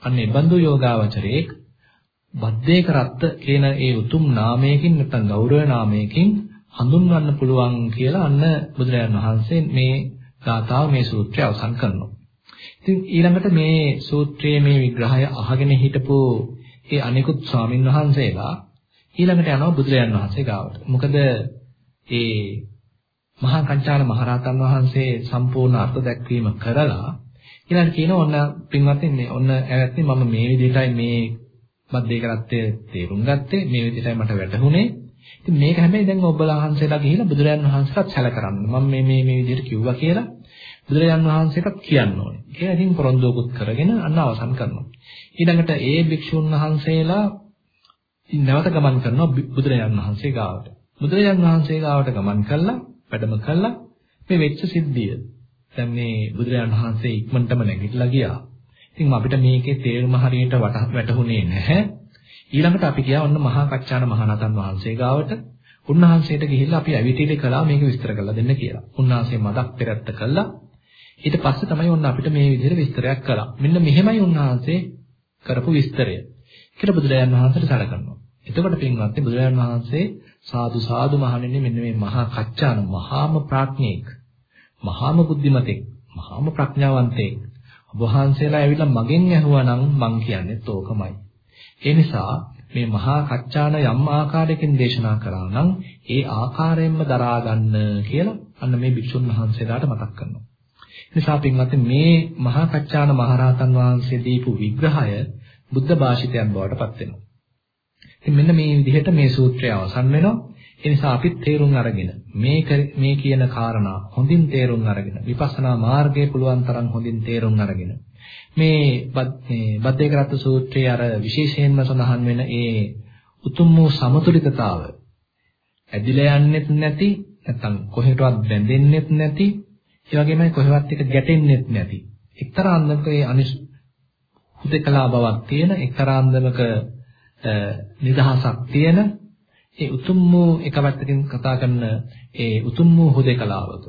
අන්නේ බඳු යෝගාවචරයේ බද්දේක රත්ත කියන ඒ උතුම් නාමයකින් නැත්නම් ගෞරව නාමයකින් හඳුන්වන්න පුළුවන් කියලා අන්න බුදුරජාණන් වහන්සේ මේ ගාථාව මේ සූත්‍රය අවසන් කරනවා. ඉතින් ඊළඟට මේ සූත්‍රයේ මේ විග්‍රහය අහගෙන හිටපු ඒ අනිකුත් ස්වාමින් වහන්සේලා ඊළඟට යනවා බුදුරජාණන් වහන්සේ ගාවට. මොකද ඒ මහා කංචාල මහරහතන් වහන්සේ සම්පූර්ණ අර්ථ දැක්වීම කරලා ඊළඟට කියනවා ඔන්න පින්වත්නි මේ ඔන්න ඇවැත්නි මම මේ විදිහටයි මේ බද්දේ කරත්තේ තේරුම් ගත්තේ මේ විදිහටයි මට වැටහුනේ. ඉතින් මේක හැබැයි දැන් ඔබලා වහන්සේලා ගිහිල්ලා බුදුරජාන් වහන්සේට සැල කරන්න. මම මේ මේ මේ විදිහට කිව්වා කියලා බුදුරජාන් වහන්සේට කියන්න ඕනේ. කියලා ඉතින් පොරොන්දුකුත් කරගෙන අන්න අවසන් කරනවා. ඊළඟට ඒ භික්ෂුන් වහන්සේලා නැවත ගමන් කරනවා බුදුරජාන් වහන්සේ ගාවට. බුදුරජාන් වහන්සේ ගාවට ගමන් කළා වැඩම කළා මේ වෙච්ච සිද්ධිය දැන් මේ බුදුරජාණන් වහන්සේ ඉක්මනටම නැගිටලා ගියා. ඉතින් අපිට මේකේ තේරුම හරියට වැටහුනේ නැහැ. ඊළඟට අපි ගියා ඔන්න මහා කච්චාන මහානතන් වහන්සේ ගාවට. උන්වහන්සේට ගිහිල්ලා අපි අවිතිලි කළා මේක විස්තර කරලා දෙන්න කියලා. උන්වහන්සේ මදක් පෙරත්ත කළා. ඊට පස්සේ තමයි ඔන්න අපිට මේ විදිහට විස්තරයක් කළා. මෙන්න මෙහෙමයි උන්වහන්සේ කරපු විස්තරය. කියලා බුදුරජාණන් වහන්සේට සැලකනවා. එතකොට පින්වත්නි බුදුරජාණන් වහන්සේ සාදු සාදු මහණෙනි මෙන්න මේ මහා කච්චාන මහාම ප්‍රඥෙක් මහාම බුද්ධිමතෙක්, මහාම ප්‍රඥාවන්තෙක්. ඔබ වහන්සේලා ඇවිල්ලා මගෙන් ඇහුවා නම් මං කියන්නේත් ඕකමයි. ඒ නිසා මේ මහා කච්චාන යම් ආකාරයකින් දේශනා කරා නම් ඒ ආකාරයෙන්ම දරා ගන්න කියලා අන්න මේ භික්ෂුන් වහන්සේලාට මතක් කරනවා. නිසා පින්වත්නි මේ මහා කච්චාන මහරහතන් වහන්සේ දීපු විග්‍රහය බුද්ධ භාෂිතයක් බවට පත් වෙනවා. ඉතින් මෙන්න මේ විදිහට මේ සූත්‍රය අවසන් වෙනවා. ඒ නිසා අපි තේරුම් අරගෙන මේ මේ කියන කාරණා හොඳින් තේරුම් අරගෙන විපස්සනා මාර්ගයේ පුළුවන් තරම් හොඳින් තේරුම් අරගෙන මේ බද්දේකරත් සූත්‍රයේ අර විශේෂයෙන්ම සඳහන් වෙන ඒ උතුම් වූ සමතුලිතතාව ඇදිලා යන්නෙත් නැති නැත්තම් කොහෙටවත් බැඳෙන්නෙත් නැති ඒ වගේමයි කොහෙවත් එක ගැටෙන්නෙත් නැති එක්තරා අන්දමක ඒ අනිස් හුදකලා බවක් තියෙන එක්තරා අන්දමක නිදහසක් තියෙන ඒ උතුම් වූ එක පැත්තකින් කතා කරන ඒ උතුම් වූ හුදේකලාවක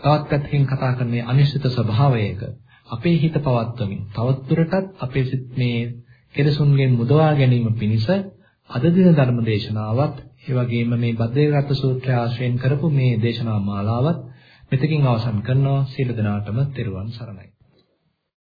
තවත් පැත්තකින් කතා කරන අනිශ්චිත ස්වභාවයක අපේ හිත පවත්වමින් තවදුරටත් අපේ සිත් මේ කෙලසුන්ගෙන් මුදවා ගැනීම පිණිස අද දින ධර්ම දේශනාවත් ඒ වගේම මේ බද්දේගත සූත්‍රය ආශ්‍රයෙන් කරපු මේ දේශනා මාලාවත් මෙතකින් අවසන් කරනවා. සීල දනාටම තෙරුවන් සරණයි.